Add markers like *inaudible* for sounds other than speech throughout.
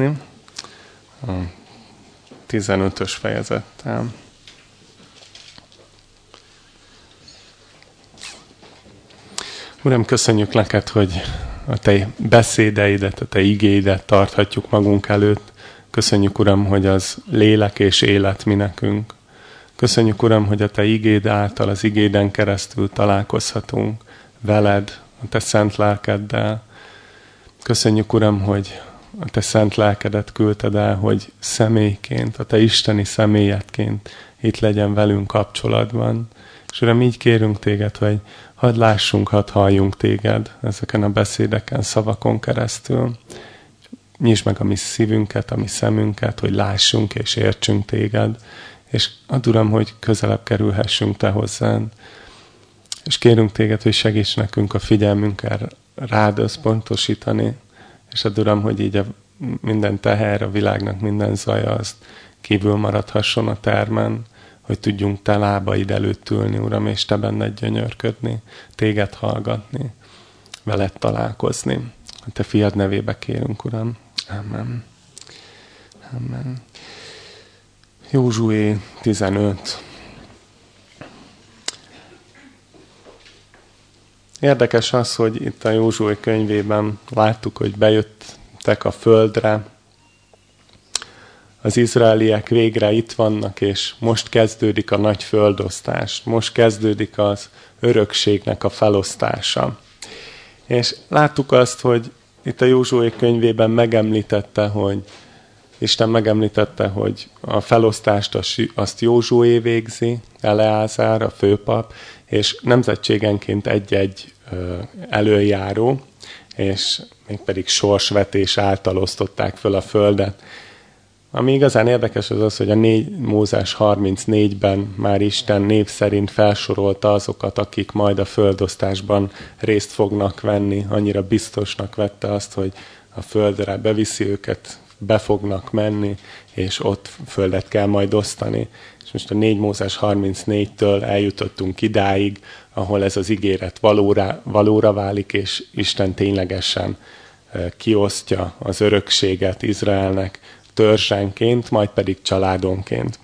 látni. A 15-ös fejezettel. Uram, köszönjük neked, hogy a te beszédeidet, a te igéidet tarthatjuk magunk előtt. Köszönjük, Uram, hogy az lélek és élet mi nekünk. Köszönjük, Uram, hogy a te igéd által, az igéden keresztül találkozhatunk veled, a te szent lelkeddel. Köszönjük, Uram, hogy a te szent lelkedet küldted el, hogy személyként, a te isteni személyetként itt legyen velünk kapcsolatban. És Uram, így kérünk téged, hogy hadd lássunk, hadd halljunk téged ezeken a beszédeken, szavakon keresztül. Nyisd meg a mi szívünket, a mi szemünket, hogy lássunk és értsünk téged, és add Uram, hogy közelebb kerülhessünk te hozzád. És kérünk téged, hogy segíts nekünk a figyelmünkkel rád összpontosítani, és add Uram, hogy így a minden teher, a világnak minden zaja, azt kívül maradhasson a termen, hogy tudjunk te lábaid előtt ülni, Uram, és te benned gyönyörködni, téged hallgatni, veled találkozni. A te fiad nevébe kérünk, Uram. Amen. Amen. Józsué 15. Érdekes az, hogy itt a Józsué könyvében láttuk, hogy bejöttek a földre, az izraeliek végre itt vannak, és most kezdődik a nagy földosztás, most kezdődik az örökségnek a felosztása. És láttuk azt, hogy itt a Józsué könyvében megemlítette, hogy Isten megemlítette, hogy a felosztást azt Józsué végzi, Eleázár, a főpap, és nemzetségenként egy-egy előjáró, és mégpedig sorsvetés által osztották föl a földet. Ami igazán érdekes az az, hogy a 4 Mózes 34-ben már Isten név szerint felsorolta azokat, akik majd a földosztásban részt fognak venni. Annyira biztosnak vette azt, hogy a földre beviszi őket, be fognak menni, és ott földet kell majd osztani. És most a 4 Mózes 34-től eljutottunk idáig, ahol ez az ígéret valóra, valóra válik, és Isten ténylegesen kiosztja az örökséget Izraelnek, törzsenként, majd pedig családonként.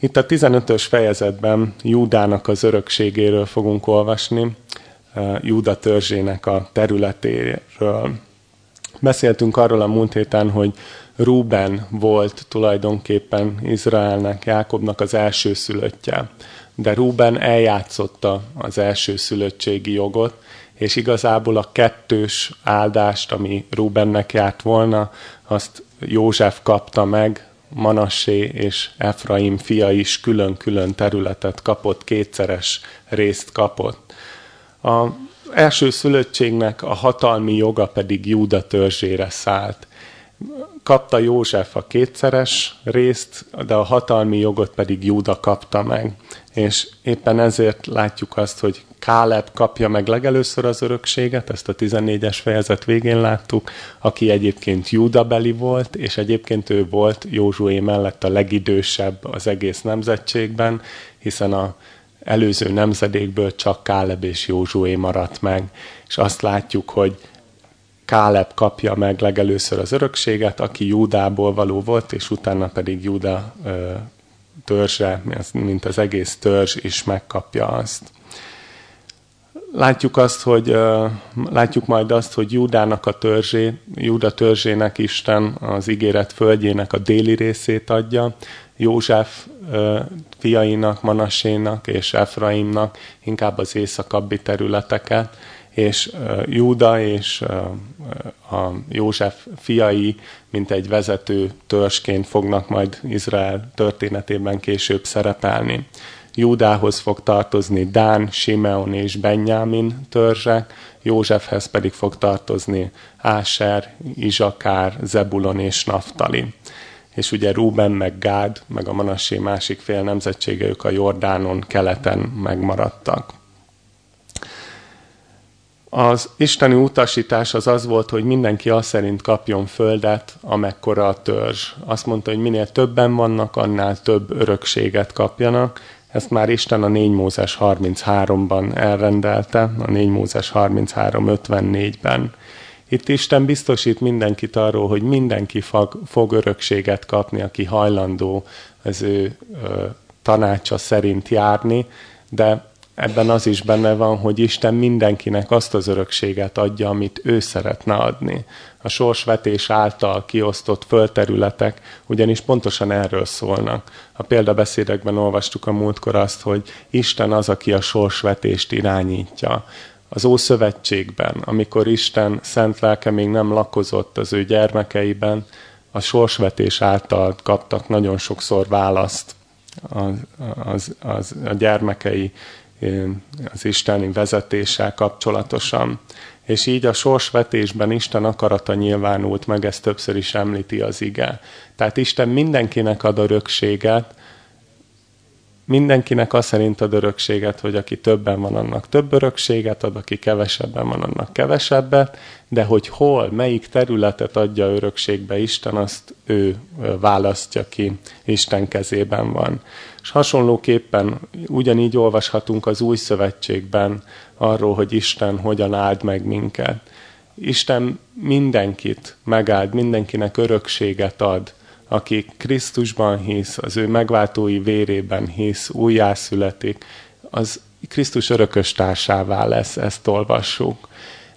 Itt a 15-ös fejezetben Júdának az örökségéről fogunk olvasni, Júda törzsének a területéről. Beszéltünk arról a múlt héten, hogy Ruben volt tulajdonképpen Izraelnek, Jákobnak az első szülöttje. De Ruben eljátszotta az első szülöttségi jogot, és igazából a kettős áldást, ami Rubennek járt volna, azt József kapta meg, Manassé és Efraim fia is külön-külön területet kapott, kétszeres részt kapott. A első szülöttségnek a hatalmi joga pedig Júda törzsére szállt. Kapta József a kétszeres részt, de a hatalmi jogot pedig Júda kapta meg. És éppen ezért látjuk azt, hogy Káleb kapja meg legelőször az örökséget, ezt a 14-es fejezet végén láttuk, aki egyébként Júdabeli volt, és egyébként ő volt Józsué mellett a legidősebb az egész nemzetségben, hiszen a előző nemzedékből csak Káleb és Józsué maradt meg, és azt látjuk, hogy Káleb kapja meg legelőször az örökséget, aki Júdából való volt, és utána pedig Júda törzse, mint az egész törzs is megkapja azt. Látjuk azt, hogy látjuk majd azt, hogy Júdának a törzsé, Júda törzsének Isten az ígéret földjének a déli részét adja, József fiainak, Manasénak és Efraimnak inkább az északabbi területeket, és Júda és a József fiai, mint egy vezető törzsként fognak majd Izrael történetében később szerepelni. Júdához fog tartozni Dán, Simeon és Benjamin törzsek, Józsefhez pedig fog tartozni Áser, Izsakár, Zebulon és Naftali. És ugye Rúben, meg Gád, meg a Manassé másik fél nemzetsége, ők a Jordánon keleten megmaradtak. Az isteni utasítás az az volt, hogy mindenki azt szerint kapjon földet, amekkora a törzs. Azt mondta, hogy minél többen vannak, annál több örökséget kapjanak, ezt már Isten a 4 Mózes 33-ban elrendelte, a 4 Mózes 33-54-ben. Itt Isten biztosít mindenkit arról, hogy mindenki fog, fog örökséget kapni, aki hajlandó az ő ö, tanácsa szerint járni, de ebben az is benne van, hogy Isten mindenkinek azt az örökséget adja, amit ő szeretne adni. A sorsvetés által kiosztott földterületek ugyanis pontosan erről szólnak. A példabeszédekben olvastuk a múltkor azt, hogy Isten az, aki a sorsvetést irányítja. Az Ószövetségben, amikor Isten szent lelke még nem lakozott az ő gyermekeiben, a sorsvetés által kaptak nagyon sokszor választ az, az, az, a gyermekei az isteni vezetéssel kapcsolatosan. És így a sorsvetésben Isten akarata nyilvánult meg, ezt többször is említi az ige. Tehát Isten mindenkinek ad örökséget, mindenkinek az szerint ad örökséget, hogy aki többen van, annak több örökséget ad, aki kevesebben van, annak kevesebbet, de hogy hol, melyik területet adja örökségbe Isten, azt ő választja ki, Isten kezében van. És hasonlóképpen ugyanígy olvashatunk az új szövetségben arról, hogy Isten hogyan áld meg minket. Isten mindenkit megáld, mindenkinek örökséget ad, aki Krisztusban hisz, az ő megváltói vérében hisz, újjászületik, az Krisztus örökös társává lesz, ezt olvassuk.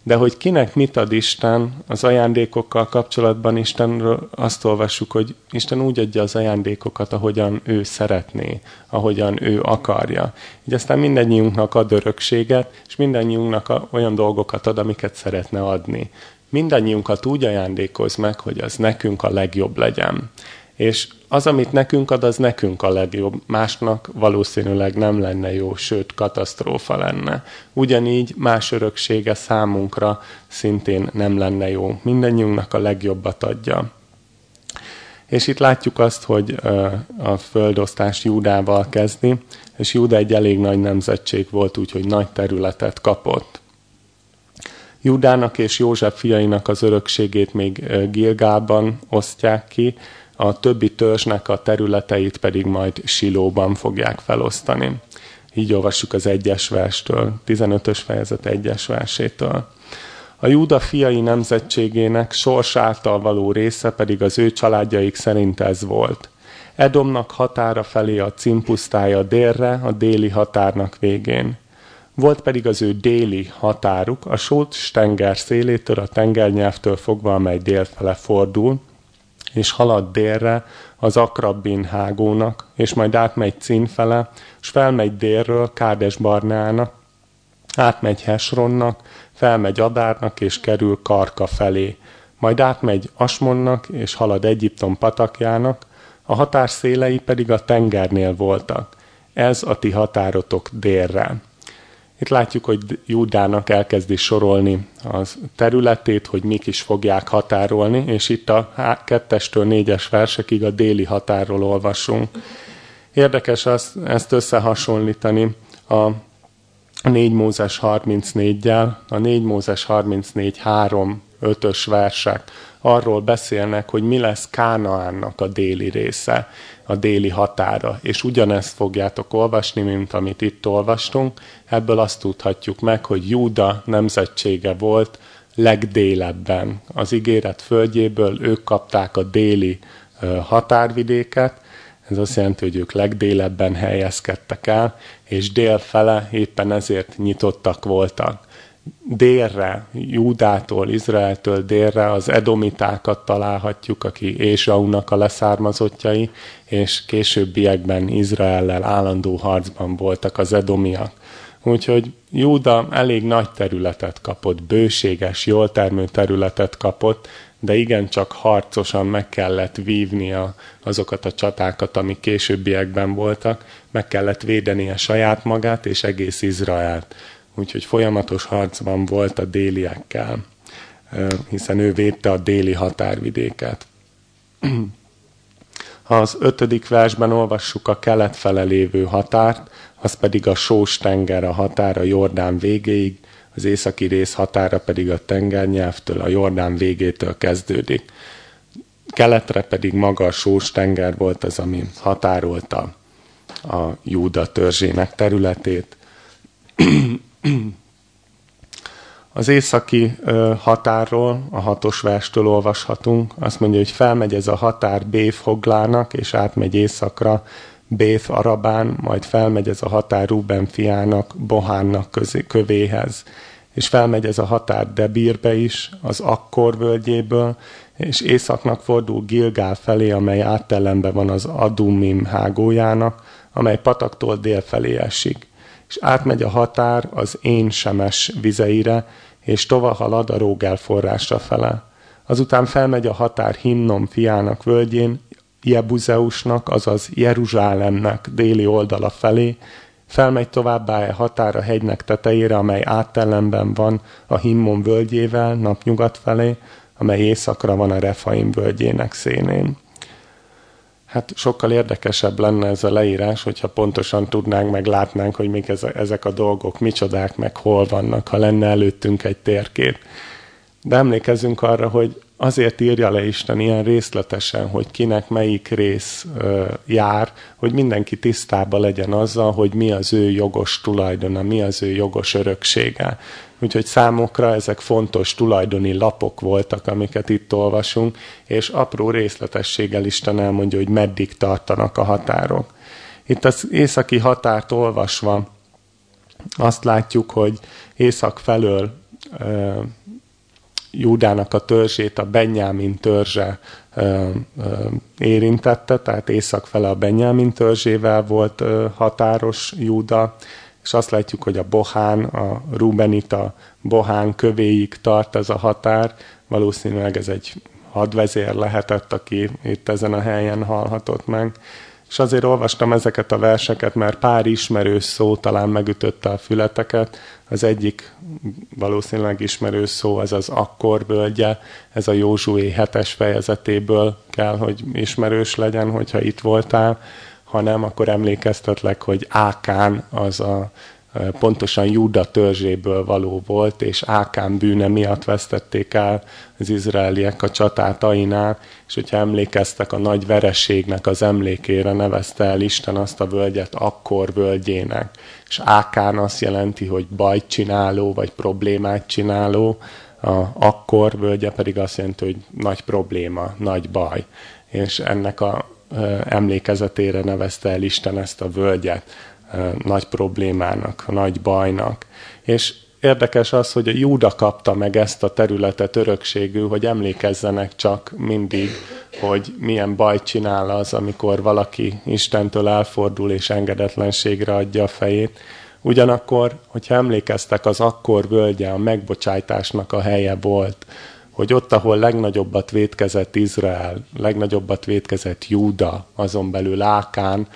De hogy kinek mit ad Isten, az ajándékokkal kapcsolatban Istenről azt olvassuk, hogy Isten úgy adja az ajándékokat, ahogyan ő szeretné, ahogyan ő akarja. Így aztán mindannyiunknak ad örökséget, és mindannyiunknak olyan dolgokat ad, amiket szeretne adni mindannyiunkat úgy ajándékoz meg, hogy az nekünk a legjobb legyen. És az, amit nekünk ad, az nekünk a legjobb. Másnak valószínűleg nem lenne jó, sőt, katasztrófa lenne. Ugyanígy más öröksége számunkra szintén nem lenne jó. Mindennyiunknak a legjobbat adja. És itt látjuk azt, hogy a földosztás Júdával kezdi, és Júda egy elég nagy nemzetség volt, úgyhogy nagy területet kapott. Judának és József fiainak az örökségét még Gilgában osztják ki, a többi törzsnek a területeit pedig majd Silóban fogják felosztani. Így olvassuk az egyes verstől, 15-ös fejezet egyes versétől. A Júda fiai nemzetségének sors által való része pedig az ő családjaik szerint ez volt. Edomnak határa felé a cimpusztája délre, a déli határnak végén. Volt pedig az ő déli határuk, a Sót tenger szélétől, a tengernyelvtől fogva, amely délfele fordul, és halad délre az Akrabbin hágónak, és majd átmegy Cinfele, és felmegy délről Kádes Barnának, átmegy Hesronnak, felmegy Adárnak, és kerül Karka felé. Majd átmegy Asmonnak, és halad Egyiptom patakjának, a határ szélei pedig a tengernél voltak. Ez a ti határotok délre. Itt látjuk, hogy Júdának elkezdi sorolni az területét, hogy mik is fogják határolni, és itt a kettestől négyes versekig a déli határról olvasunk. Érdekes azt, ezt összehasonlítani a 4 Mózes 34-jel, a 4 Mózes 34 3 5-ös versek arról beszélnek, hogy mi lesz Kánaánnak a déli része, a déli határa. És ugyanezt fogjátok olvasni, mint amit itt olvastunk. Ebből azt tudhatjuk meg, hogy Júda nemzetsége volt legdélebben. Az ígéret földjéből ők kapták a déli határvidéket, ez azt jelenti, hogy ők legdélebben helyezkedtek el, és délfele éppen ezért nyitottak voltak délre, Júdától, Izraeltől délre az edomitákat találhatjuk, aki Ésaunak a leszármazottjai, és későbbiekben Izraellel állandó harcban voltak az edomiak. Úgyhogy Júda elég nagy területet kapott, bőséges, jól termő területet kapott, de igencsak harcosan meg kellett vívnia azokat a csatákat, amik későbbiekben voltak, meg kellett védenie saját magát és egész Izraelt úgyhogy folyamatos harcban volt a déliekkel, hiszen ő védte a déli határvidéket. *clears throat* Ha az ötödik versben olvassuk a kelet fele lévő határt, az pedig a Sós tenger a határa Jordán végéig, az északi rész határa pedig a tengernyelvtől, a Jordán végétől kezdődik. Keletre pedig maga a Sós tenger volt az, ami határolta a Júda törzsének területét. *clears throat* *clears throat* Az északi határról, a hatos verstől olvashatunk, azt mondja, hogy felmegy ez a határ Béf Hoglának, és átmegy északra Béf Arabán, majd felmegy ez a határ Ruben fiának, Bohánnak közé, kövéhez. És felmegy ez a határ Debírbe is, az Akkor völgyéből, és északnak fordul Gilgál felé, amely áttellenben van az Adumim hágójának, amely pataktól dél felé esik. És átmegy a határ az én semes vizeire, és tovább halad a Rógel forrásra fele. Azután felmegy a határ Hinnom fiának völgyén, Jebuzeusnak, azaz Jeruzsálemnek déli oldala felé, felmegy továbbá a határ a hegynek tetejére, amely áttellenben van a Himmon völgyével, napnyugat felé, amely északra van a Refaim völgyének szénén. Hát sokkal érdekesebb lenne ez a leírás, hogyha pontosan tudnánk, meg látnánk, hogy még ezek a dolgok micsodák, meg hol vannak, ha lenne előttünk egy térkép. De emlékezzünk arra, hogy azért írja le Isten ilyen részletesen, hogy kinek melyik rész ö, jár, hogy mindenki tisztában legyen azzal, hogy mi az ő jogos tulajdona, mi az ő jogos öröksége. Úgyhogy számokra ezek fontos tulajdoni lapok voltak, amiket itt olvasunk, és apró részletességgel Isten elmondja, hogy meddig tartanak a határok. Itt az északi határt olvasva azt látjuk, hogy észak felől ö, Júdának a törzsét a Benyámin törzse ö, ö, érintette, tehát észak fele a Benyámin törzsével volt ö, határos Júda, és azt látjuk, hogy a Bohán, a Rubenita Bohán kövéig tart ez a határ. Valószínűleg ez egy hadvezér lehetett, aki itt ezen a helyen hallhatott meg. És azért olvastam ezeket a verseket, mert pár ismerős szó talán megütötte a fületeket. Az egyik valószínűleg ismerős szó, ez az akkor völgye, ez a Józsué hetes fejezetéből kell, hogy ismerős legyen, hogyha itt voltál ha nem, akkor emlékeztetlek, hogy Ákán az a pontosan Júda törzséből való volt, és Ákán bűne miatt vesztették el az izraeliek a csatát Ainál, és hogyha emlékeztek a nagy vereségnek az emlékére, nevezte el Isten azt a völgyet akkor völgyének. És Ákán azt jelenti, hogy bajt csináló, vagy problémát csináló, a akkor völgye pedig azt jelenti, hogy nagy probléma, nagy baj. És ennek a emlékezetére nevezte el Isten ezt a völgyet nagy problémának, nagy bajnak. És érdekes az, hogy a Júda kapta meg ezt a területet örökségül, hogy emlékezzenek csak mindig, hogy milyen bajt csinál az, amikor valaki Istentől elfordul és engedetlenségre adja a fejét. Ugyanakkor, hogyha emlékeztek, az akkor völgye a megbocsájtásnak a helye volt, hogy ott, ahol legnagyobbat vétkezett Izrael, legnagyobbat vétkezett Júda, azon belül Ákán,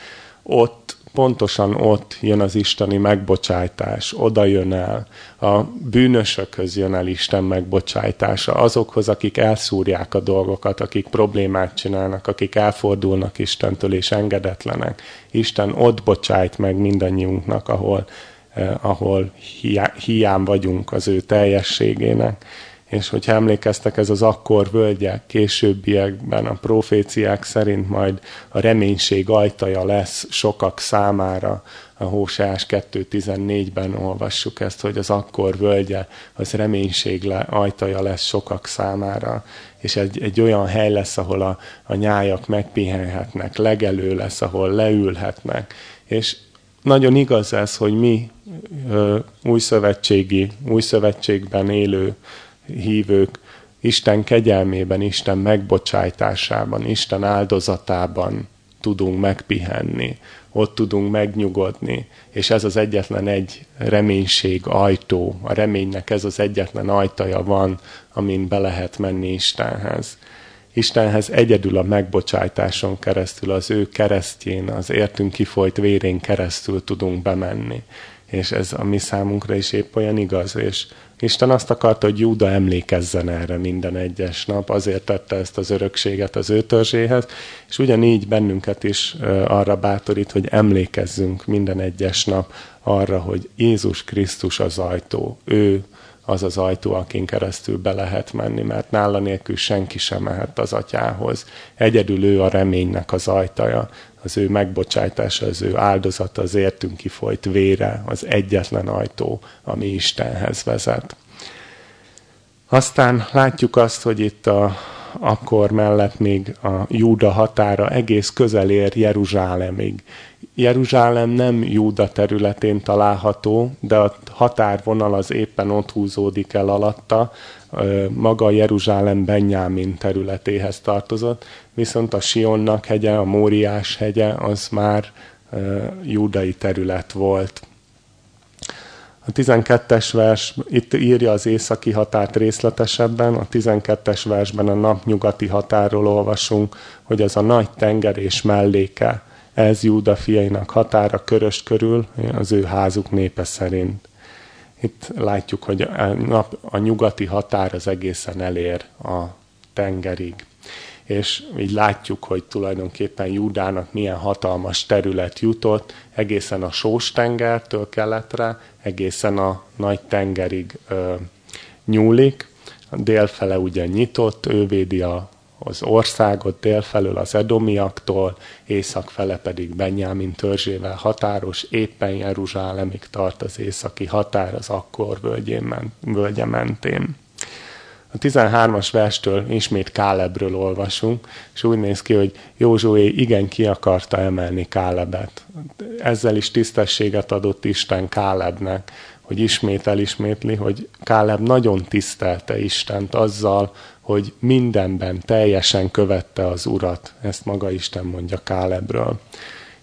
ott, pontosan ott jön az isteni megbocsájtás, oda jön el, a bűnösökhöz jön el Isten megbocsájtása, azokhoz, akik elszúrják a dolgokat, akik problémát csinálnak, akik elfordulnak Istentől és engedetlenek. Isten ott bocsájt meg mindannyiunknak, ahol, eh, ahol hiá, hiány vagyunk az ő teljességének és hogyha emlékeztek, ez az akkor völgye későbbiekben a proféciák szerint majd a reménység ajtaja lesz sokak számára. A Hóseás 2.14-ben olvassuk ezt, hogy az akkor völgye az reménység le, ajtaja lesz sokak számára. És egy, egy olyan hely lesz, ahol a, a nyájak megpihenhetnek, legelő lesz, ahol leülhetnek. És nagyon igaz ez, hogy mi ö, újszövetségi, újszövetségben élő hívők Isten kegyelmében, Isten megbocsájtásában, Isten áldozatában tudunk megpihenni, ott tudunk megnyugodni, és ez az egyetlen egy reménység ajtó, a reménynek ez az egyetlen ajtaja van, amin be lehet menni Istenhez. Istenhez egyedül a megbocsájtáson keresztül, az ő keresztjén, az értünk kifolyt vérén keresztül tudunk bemenni. És ez a mi számunkra is épp olyan igaz, és Isten azt akarta, hogy Júda emlékezzen erre minden egyes nap, azért tette ezt az örökséget az ő törzséhez, és ugyanígy bennünket is arra bátorít, hogy emlékezzünk minden egyes nap arra, hogy Jézus Krisztus az ajtó, ő az az ajtó, akin keresztül be lehet menni, mert nála nélkül senki sem mehet az atyához. Egyedül ő a reménynek az ajtaja, az ő megbocsájtása, az ő áldozata, az értünk kifolyt vére, az egyetlen ajtó, ami Istenhez vezet. Aztán látjuk azt, hogy itt a, akkor mellett még a Júda határa egész közel ér Jeruzsálemig. Jeruzsálem nem Júda területén található, de a határvonal az éppen ott húzódik el alatta, maga Jeruzsálem Benyámin területéhez tartozott, viszont a Sionnak hegye, a Móriás hegye az már júdai terület volt. A 12-es vers itt írja az északi határt részletesebben, a 12-es versben a napnyugati határról olvasunk, hogy az a nagy tenger és melléke, ez Júda fiainak határa körös körül, az ő házuk népe szerint. Itt látjuk, hogy a, nap, a nyugati határ az egészen elér a tengerig. És így látjuk, hogy tulajdonképpen Júdának milyen hatalmas terület jutott, egészen a Sós tengertől keletre, egészen a nagy tengerig ö, nyúlik. A délfele ugye nyitott, ő védi a az országot délfelől az edomiaktól, északfele pedig Benyámin törzsével határos, éppen Jeruzsálemig tart az északi határ az akkor völgye mentén. A 13-as verstől ismét Kálebről olvasunk, és úgy néz ki, hogy Józsué igen ki akarta emelni Kálebet. Ezzel is tisztességet adott Isten Kálebnek, hogy ismét elismétli, hogy Káleb nagyon tisztelte Istent azzal, hogy mindenben teljesen követte az Urat. Ezt maga Isten mondja Kálebről.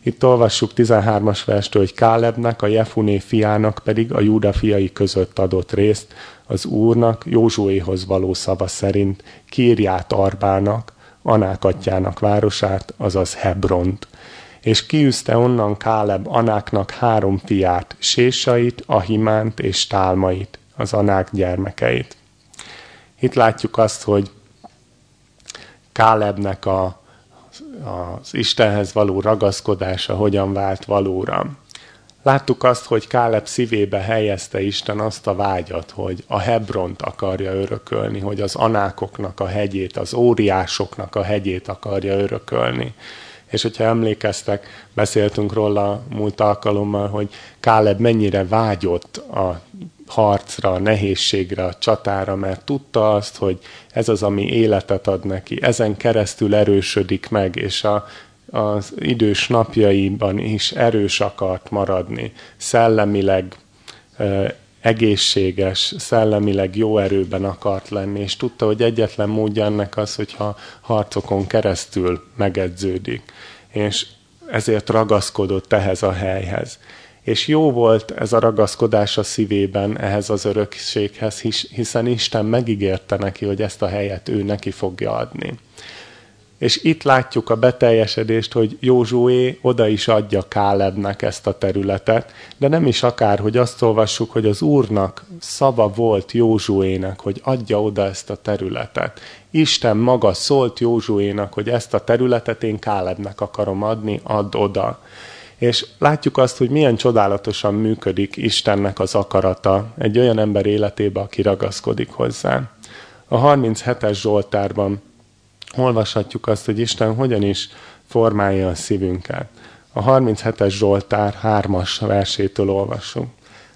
Itt olvassuk 13-as verstől, hogy Kálebnek, a Jefuné fiának pedig a Júda fiai között adott részt az Úrnak Józsuéhoz való szava szerint Kírját Arbának, Anák atyának városát, azaz Hebront. És kiűzte onnan Káleb Anáknak három fiát, Sésait, Ahimánt és Tálmait, az Anák gyermekeit. Itt látjuk azt, hogy Kálebnek a, az Istenhez való ragaszkodása hogyan vált valóra. Láttuk azt, hogy Káleb szívébe helyezte Isten azt a vágyat, hogy a Hebront akarja örökölni, hogy az anákoknak a hegyét, az óriásoknak a hegyét akarja örökölni. És hogyha emlékeztek, beszéltünk róla múlt alkalommal, hogy Káleb mennyire vágyott a harcra, nehézségre, a csatára, mert tudta azt, hogy ez az, ami életet ad neki, ezen keresztül erősödik meg, és a, az idős napjaiban is erős akart maradni, szellemileg e, egészséges, szellemileg jó erőben akart lenni, és tudta, hogy egyetlen módja ennek az, hogyha harcokon keresztül megedződik. És ezért ragaszkodott ehhez a helyhez és jó volt ez a ragaszkodás a szívében ehhez az örökséghez, hiszen Isten megígérte neki, hogy ezt a helyet ő neki fogja adni. És itt látjuk a beteljesedést, hogy Józsué oda is adja Kálebnek ezt a területet, de nem is akár, hogy azt olvassuk, hogy az Úrnak szava volt Józsuének, hogy adja oda ezt a területet. Isten maga szólt Józsuénak, hogy ezt a területet én Kálebnek akarom adni, add oda. És látjuk azt, hogy milyen csodálatosan működik Istennek az akarata egy olyan ember életébe, aki ragaszkodik hozzá. A 37-es Zsoltárban olvashatjuk azt, hogy Isten hogyan is formálja a szívünket. A 37-es Zsoltár 3-as versétől olvasunk.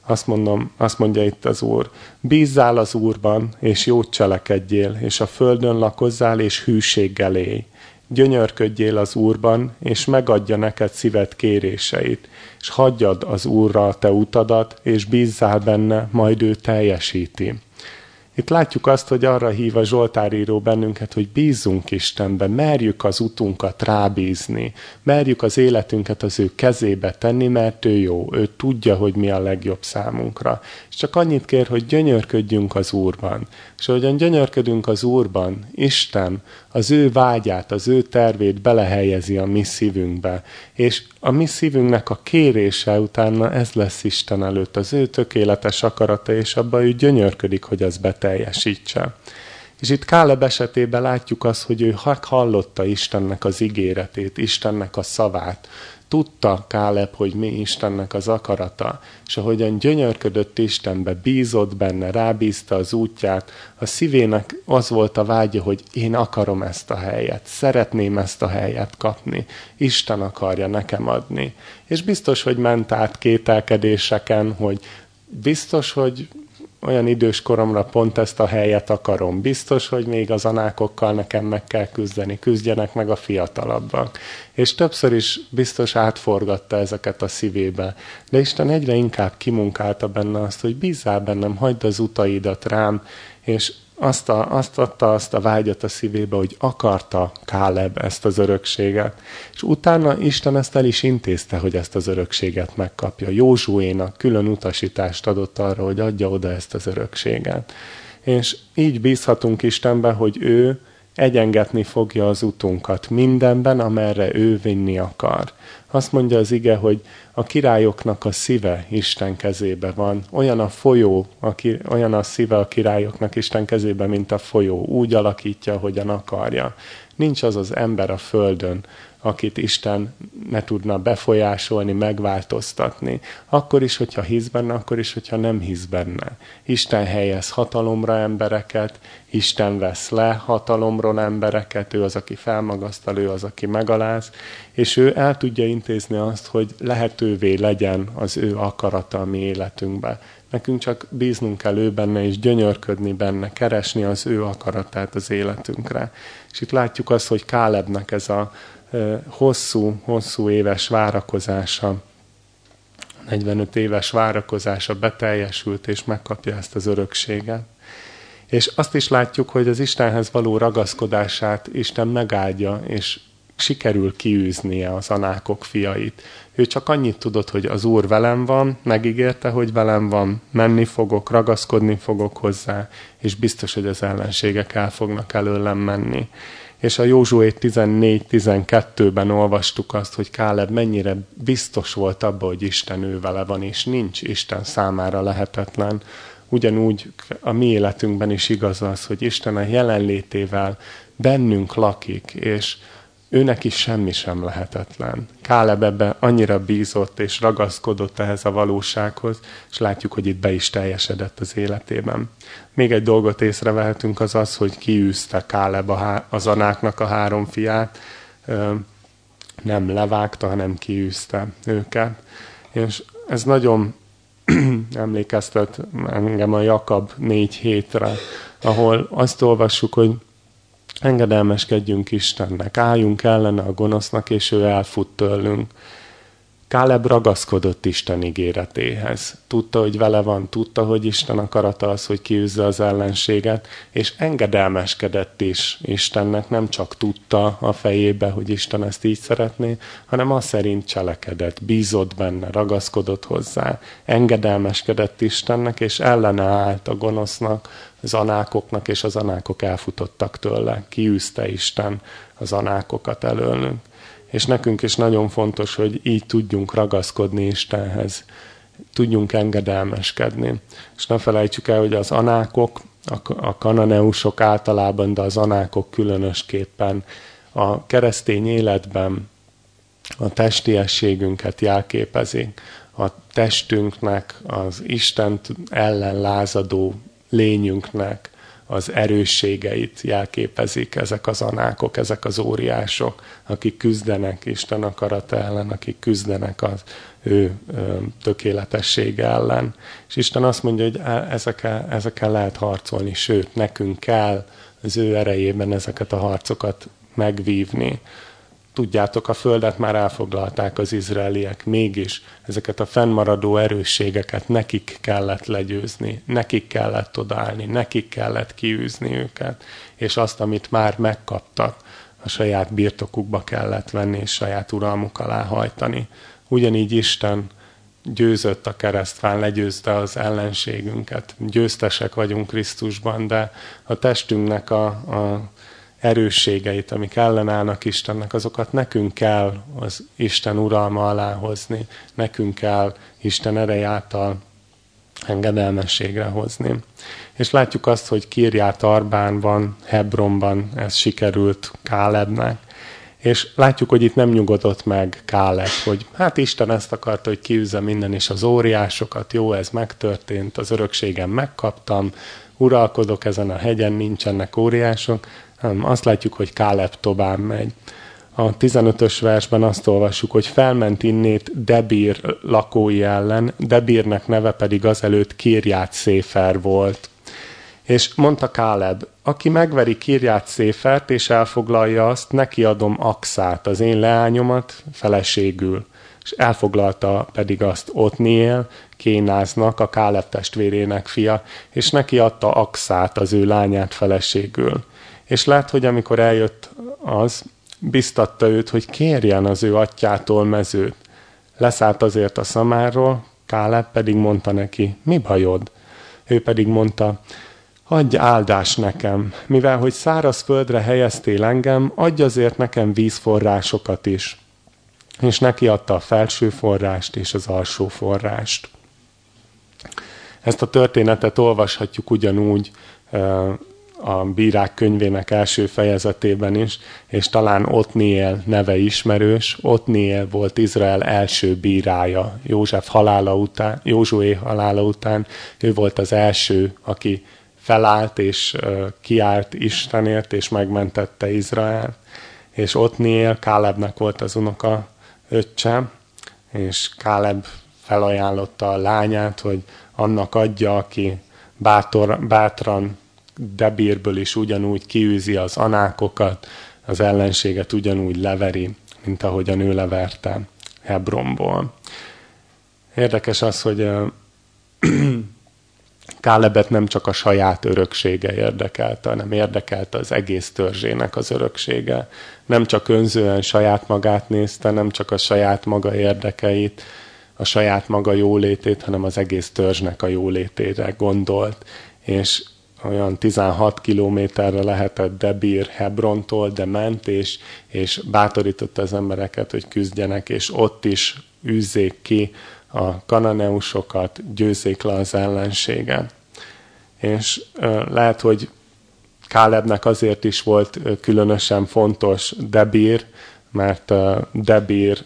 Azt, mondom, azt mondja itt az Úr, bízzál az Úrban, és jót cselekedjél, és a földön lakozzál, és hűséggel élj gyönyörködjél az Úrban, és megadja neked szíved kéréseit, és hagyjad az Úrra a te utadat, és bízzál benne, majd ő teljesíti. Itt látjuk azt, hogy arra hív a Zsoltáríró bennünket, hogy bízzunk Istenbe, merjük az utunkat rábízni, merjük az életünket az ő kezébe tenni, mert ő jó, ő tudja, hogy mi a legjobb számunkra. És csak annyit kér, hogy gyönyörködjünk az Úrban. És ahogyan gyönyörködünk az Úrban, Isten az ő vágyát, az ő tervét belehelyezi a mi szívünkbe. És a mi szívünknek a kérése utána ez lesz Isten előtt, az ő tökéletes akarata, és abban ő gyönyörködik, hogy az beteljesítse. És itt Káleb esetében látjuk azt, hogy ő hallotta Istennek az ígéretét, Istennek a szavát. Tudta Káleb, hogy mi Istennek az akarata, és ahogyan gyönyörködött Istenbe, bízott benne, rábízta az útját, a szívének az volt a vágya, hogy én akarom ezt a helyet, szeretném ezt a helyet kapni, Isten akarja nekem adni. És biztos, hogy ment át kételkedéseken, hogy biztos, hogy olyan idős koromra pont ezt a helyet akarom. Biztos, hogy még az anákokkal nekem meg kell küzdeni, küzdjenek meg a fiatalabbak. És többször is biztos átforgatta ezeket a szívébe. De Isten egyre inkább kimunkálta benne azt, hogy bízzál bennem, hagyd az utaidat rám, és azt, a, azt adta azt a vágyat a szívébe, hogy akarta Káleb ezt az örökséget. És utána Isten ezt el is intézte, hogy ezt az örökséget megkapja. Józsuénak külön utasítást adott arra, hogy adja oda ezt az örökséget. És így bízhatunk Istenbe, hogy ő egyengetni fogja az utunkat mindenben, amerre ő vinni akar. Azt mondja az ige, hogy a királyoknak a szíve Isten kezébe van. Olyan a folyó, a ki, olyan a szíve a királyoknak Isten kezébe, mint a folyó. Úgy alakítja, hogyan akarja. Nincs az az ember a földön, akit Isten ne tudna befolyásolni, megváltoztatni. Akkor is, hogyha hisz benne, akkor is, hogyha nem hisz benne. Isten helyez hatalomra embereket, Isten vesz le hatalomról embereket, ő az, aki felmagasztal, ő az, aki megaláz, és ő el tudja intézni azt, hogy lehetővé legyen az ő akarata a mi életünkbe. Nekünk csak bíznunk kell ő benne, és gyönyörködni benne, keresni az ő akaratát az életünkre. És itt látjuk azt, hogy Kálebnek ez a hosszú, hosszú éves várakozása, 45 éves várakozása beteljesült, és megkapja ezt az örökséget. És azt is látjuk, hogy az Istenhez való ragaszkodását Isten megáldja, és sikerül kiűznie az anákok fiait. Ő csak annyit tudott, hogy az Úr velem van, megígérte, hogy velem van, menni fogok, ragaszkodni fogok hozzá, és biztos, hogy az ellenségek el fognak előlem menni. És a Józsué 14-12-ben olvastuk azt, hogy Káleb mennyire biztos volt abba, hogy Isten ő vele van, és nincs Isten számára lehetetlen. Ugyanúgy a mi életünkben is igaz az, hogy Isten a jelenlétével bennünk lakik, és őnek is semmi sem lehetetlen. Káleb ebbe annyira bízott és ragaszkodott ehhez a valósághoz, és látjuk, hogy itt be is teljesedett az életében. Még egy dolgot észrevehetünk az az, hogy kiűzte Káleb az anáknak a három fiát, nem levágta, hanem kiűzte őket. És ez nagyon *clears throat* emlékeztet engem a Jakab négy hétre, ahol azt olvassuk, hogy Engedelmeskedjünk Istennek, álljunk ellene a gonosznak, és ő elfut tőlünk. Káleb ragaszkodott Isten ígéretéhez. Tudta, hogy vele van, tudta, hogy Isten akarata az, hogy kiűzze az ellenséget, és engedelmeskedett is Istennek, nem csak tudta a fejébe, hogy Isten ezt így szeretné, hanem azt szerint cselekedett, bízott benne, ragaszkodott hozzá, engedelmeskedett Istennek, és ellene állt a gonosznak, az anákoknak, és az anákok elfutottak tőle. Kiűzte Isten az anákokat előlünk. És nekünk is nagyon fontos, hogy így tudjunk ragaszkodni Istenhez, tudjunk engedelmeskedni. És ne felejtsük el, hogy az anákok, a kananeusok általában, de az anákok különösképpen a keresztény életben a testiességünket jelképezik, a testünknek az Isten ellen lázadó lényünknek az erősségeit jelképezik ezek az anákok, ezek az óriások, akik küzdenek Isten akarata ellen, akik küzdenek az ő ö, tökéletessége ellen. És Isten azt mondja, hogy ezekkel, ezekkel lehet harcolni, sőt, nekünk kell az ő erejében ezeket a harcokat megvívni tudjátok, a földet már elfoglalták az izraeliek, mégis ezeket a fennmaradó erősségeket nekik kellett legyőzni, nekik kellett odállni, nekik kellett kiűzni őket, és azt, amit már megkaptak, a saját birtokukba kellett venni, és saját uralmuk alá hajtani. Ugyanígy Isten győzött a keresztfán, legyőzte az ellenségünket. Győztesek vagyunk Krisztusban, de a testünknek a, a erősségeit, amik ellenállnak Istennek, azokat nekünk kell az Isten uralma alá hozni, nekünk kell Isten erej által engedelmességre hozni. És látjuk azt, hogy Kirját Arbánban, Hebronban ez sikerült Kálebnek, és látjuk, hogy itt nem nyugodott meg Káleb, hogy hát Isten ezt akarta, hogy kiűzze minden is az óriásokat, jó, ez megtörtént, az örökségem megkaptam, uralkodok ezen a hegyen, nincsenek óriások, hanem azt látjuk, hogy Káleb tovább megy. a 15-ös versben azt olvassuk, hogy felment innét Debír lakói ellen, Debírnek neve pedig azelőtt Kirját Széfer volt. És mondta Káleb, aki megveri Kirját Széfert és elfoglalja azt, neki adom Axát, az én leányomat, feleségül. És elfoglalta pedig azt Otniel, Kénáznak, a Káleb testvérének fia, és neki adta Axát, az ő lányát feleségül. És lát, hogy amikor eljött az, biztatta őt, hogy kérjen az ő atyától mezőt. Leszállt azért a szamáról, Káleb pedig mondta neki, mi bajod? Ő pedig mondta, adj áldás nekem, mivel hogy száraz földre helyeztél engem, adj azért nekem vízforrásokat is. És neki adta a felső forrást és az alsó forrást. Ezt a történetet olvashatjuk ugyanúgy a bírák könyvének első fejezetében is, és talán Otniel neve ismerős. Otniel volt Izrael első bírája József halála után, Józsué halála után. Ő volt az első, aki felállt és kiárt Istenért, és megmentette Izrael. És Otniel Kálebnek volt az unoka öccse, és Káleb felajánlotta a lányát, hogy annak adja, aki bátor, bátran Debírből is ugyanúgy kiűzi az anákokat, az ellenséget ugyanúgy leveri, mint ahogyan ő leverte Hebronból. Érdekes az, hogy *clears throat* Kálebet nem csak a saját öröksége érdekelte, hanem érdekelte az egész törzsének az öröksége. Nem csak önzően saját magát nézte, nem csak a saját maga érdekeit, a saját maga jólétét, hanem az egész törzsnek a jólétére gondolt. És olyan 16 kilométerre lehetett Debir Hebrontól, de ment, és, és bátorította az embereket, hogy küzdjenek, és ott is üzzék ki a kananeusokat, győzzék le az ellenséget. És lehet, hogy Kálebnek azért is volt különösen fontos Debir, mert Debir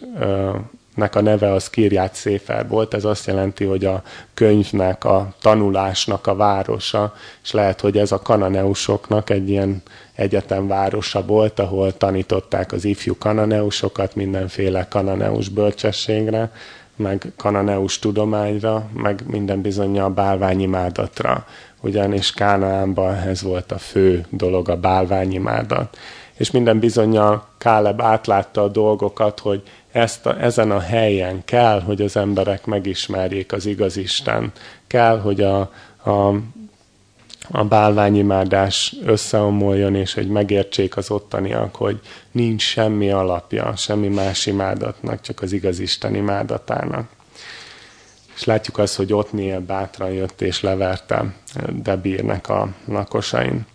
nek a neve az Kirját Széfer volt, ez azt jelenti, hogy a könyvnek, a tanulásnak a városa, és lehet, hogy ez a kananeusoknak egy ilyen egyetemvárosa volt, ahol tanították az ifjú kananeusokat mindenféle kananeus bölcsességre, meg kananeus tudományra, meg minden bizony a bálványimádatra. Ugyanis Kánaánban ez volt a fő dolog, a bálványimádat. És minden bizonyal Káleb átlátta a dolgokat, hogy ezt a, ezen a helyen kell, hogy az emberek megismerjék az igaz Isten. Kell, hogy a, a, a bálványimádás összeomoljon, és hogy megértsék az ottaniak, hogy nincs semmi alapja, semmi más imádatnak, csak az igaz Isten imádatának. És látjuk azt, hogy ott nél bátran jött és leverte Debírnek a lakosain.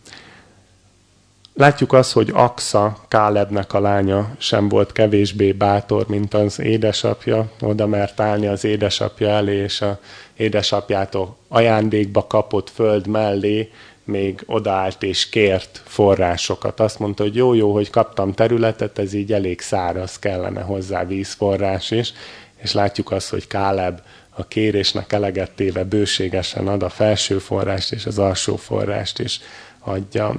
Látjuk azt, hogy Aksa, Kálebnek a lánya sem volt kevésbé bátor, mint az édesapja. Oda mert állni az édesapja elé, és a édesapjától ajándékba kapott föld mellé még odaállt és kért forrásokat. Azt mondta, hogy jó-jó, hogy kaptam területet, ez így elég száraz, kellene hozzá vízforrás is. És látjuk azt, hogy Káleb a kérésnek eleget téve bőségesen ad a felső forrást és az alsó forrást is adja.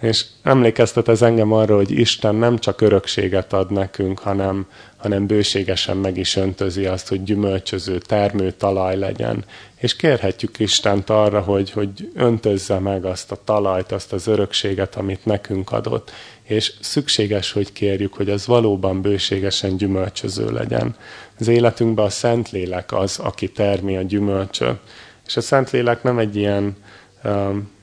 És emlékeztet ez engem arra, hogy Isten nem csak örökséget ad nekünk, hanem, hanem bőségesen meg is öntözi azt, hogy gyümölcsöző termő talaj legyen. És kérhetjük Istent arra, hogy, hogy öntözze meg azt a talajt, azt az örökséget, amit nekünk adott. És szükséges, hogy kérjük, hogy az valóban bőségesen gyümölcsöző legyen. Az életünkben a Szentlélek az, aki termi a gyümölcsöt. És a Szentlélek nem egy ilyen um,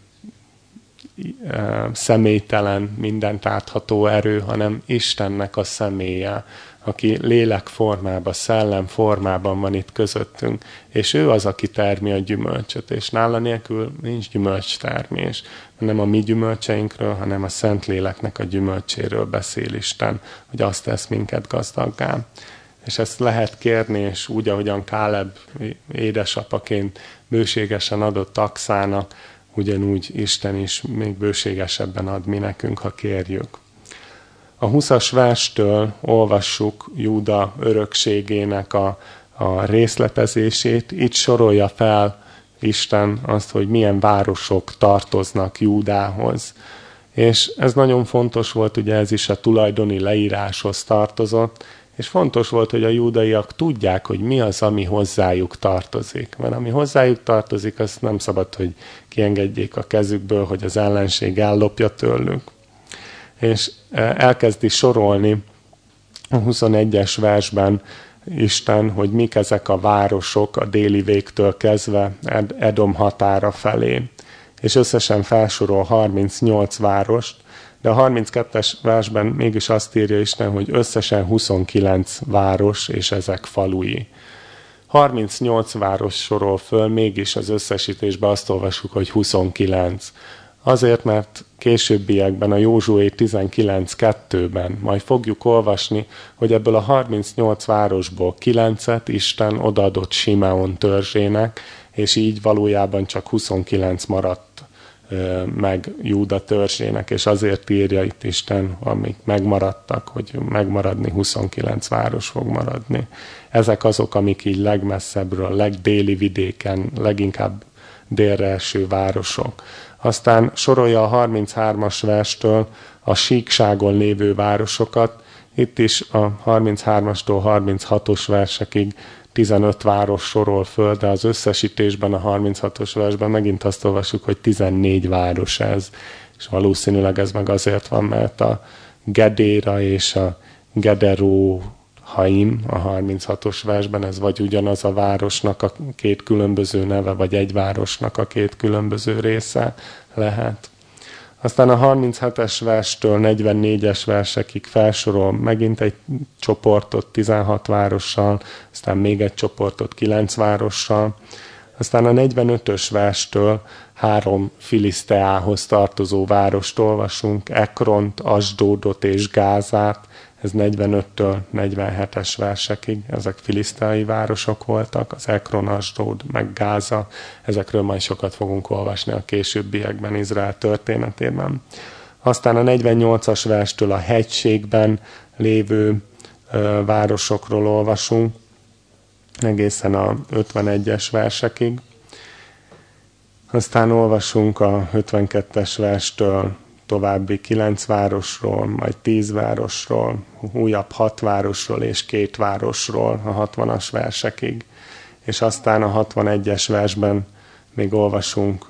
személytelen, mindent átható erő, hanem Istennek a személye, aki lélek formában, szellem formában van itt közöttünk, és ő az, aki termi a gyümölcsöt, és nála nélkül nincs gyümölcstermés. Nem a mi gyümölcseinkről, hanem a Szentléleknek a gyümölcséről beszél Isten, hogy azt tesz minket gazdaggá. És ezt lehet kérni, és úgy, ahogyan Káleb édesapaként bőségesen adott Akszának, ugyanúgy Isten is még bőségesebben ad mi nekünk, ha kérjük. A 20-as verstől olvassuk Júda örökségének a, a részletezését. Itt sorolja fel Isten azt, hogy milyen városok tartoznak Júdához. És ez nagyon fontos volt, ugye ez is a tulajdoni leíráshoz tartozott, és fontos volt, hogy a júdaiak tudják, hogy mi az, ami hozzájuk tartozik. Mert ami hozzájuk tartozik, azt nem szabad, hogy kiengedjék a kezükből, hogy az ellenség ellopja tőlük. És e, elkezdi sorolni a 21-es versben Isten, hogy mik ezek a városok a déli végtől kezdve Edom határa felé. És összesen felsorol 38 várost, de a 32-es versben mégis azt írja Isten, hogy összesen 29 város és ezek falui. 38 város sorol föl, mégis az összesítésben azt olvasjuk, hogy 29. Azért, mert későbbiekben a Józsué 19.2-ben majd fogjuk olvasni, hogy ebből a 38 városból 9-et Isten odaadott Simeon törzsének, és így valójában csak 29 maradt meg Júda törzsének, és azért írja itt Isten, amik megmaradtak, hogy megmaradni 29 város fog maradni. Ezek azok, amik így legmesszebbről, legdéli vidéken, leginkább délre eső városok. Aztán sorolja a 33-as verstől a síkságon lévő városokat, itt is a 33-astól 36-os versekig 15 város sorol föl, de az összesítésben a 36-os versben megint azt olvasjuk, hogy 14 város ez. És valószínűleg ez meg azért van, mert a Gedéra és a Gederó Haim a 36-os versben, ez vagy ugyanaz a városnak a két különböző neve, vagy egy városnak a két különböző része lehet. Aztán a 37-es verstől 44-es versekig felsorol megint egy csoportot 16 várossal, aztán még egy csoportot 9 várossal, aztán a 45-ös verstől három Filiszteához tartozó várost olvasunk, Ekront, Asdódot és Gázát, ez 45-től 47-es versekig, ezek filiszteai városok voltak, az Ekron, Asdód, meg Gáza, ezekről majd sokat fogunk olvasni a későbbiekben Izrael történetében. Aztán a 48-as verstől a hegységben lévő ö, városokról olvasunk, egészen a 51-es versekig. Aztán olvasunk a 52-es verstől további kilenc városról, majd tíz városról, újabb hat városról és két városról a 60-as versekig. És aztán a 61-es versben még olvasunk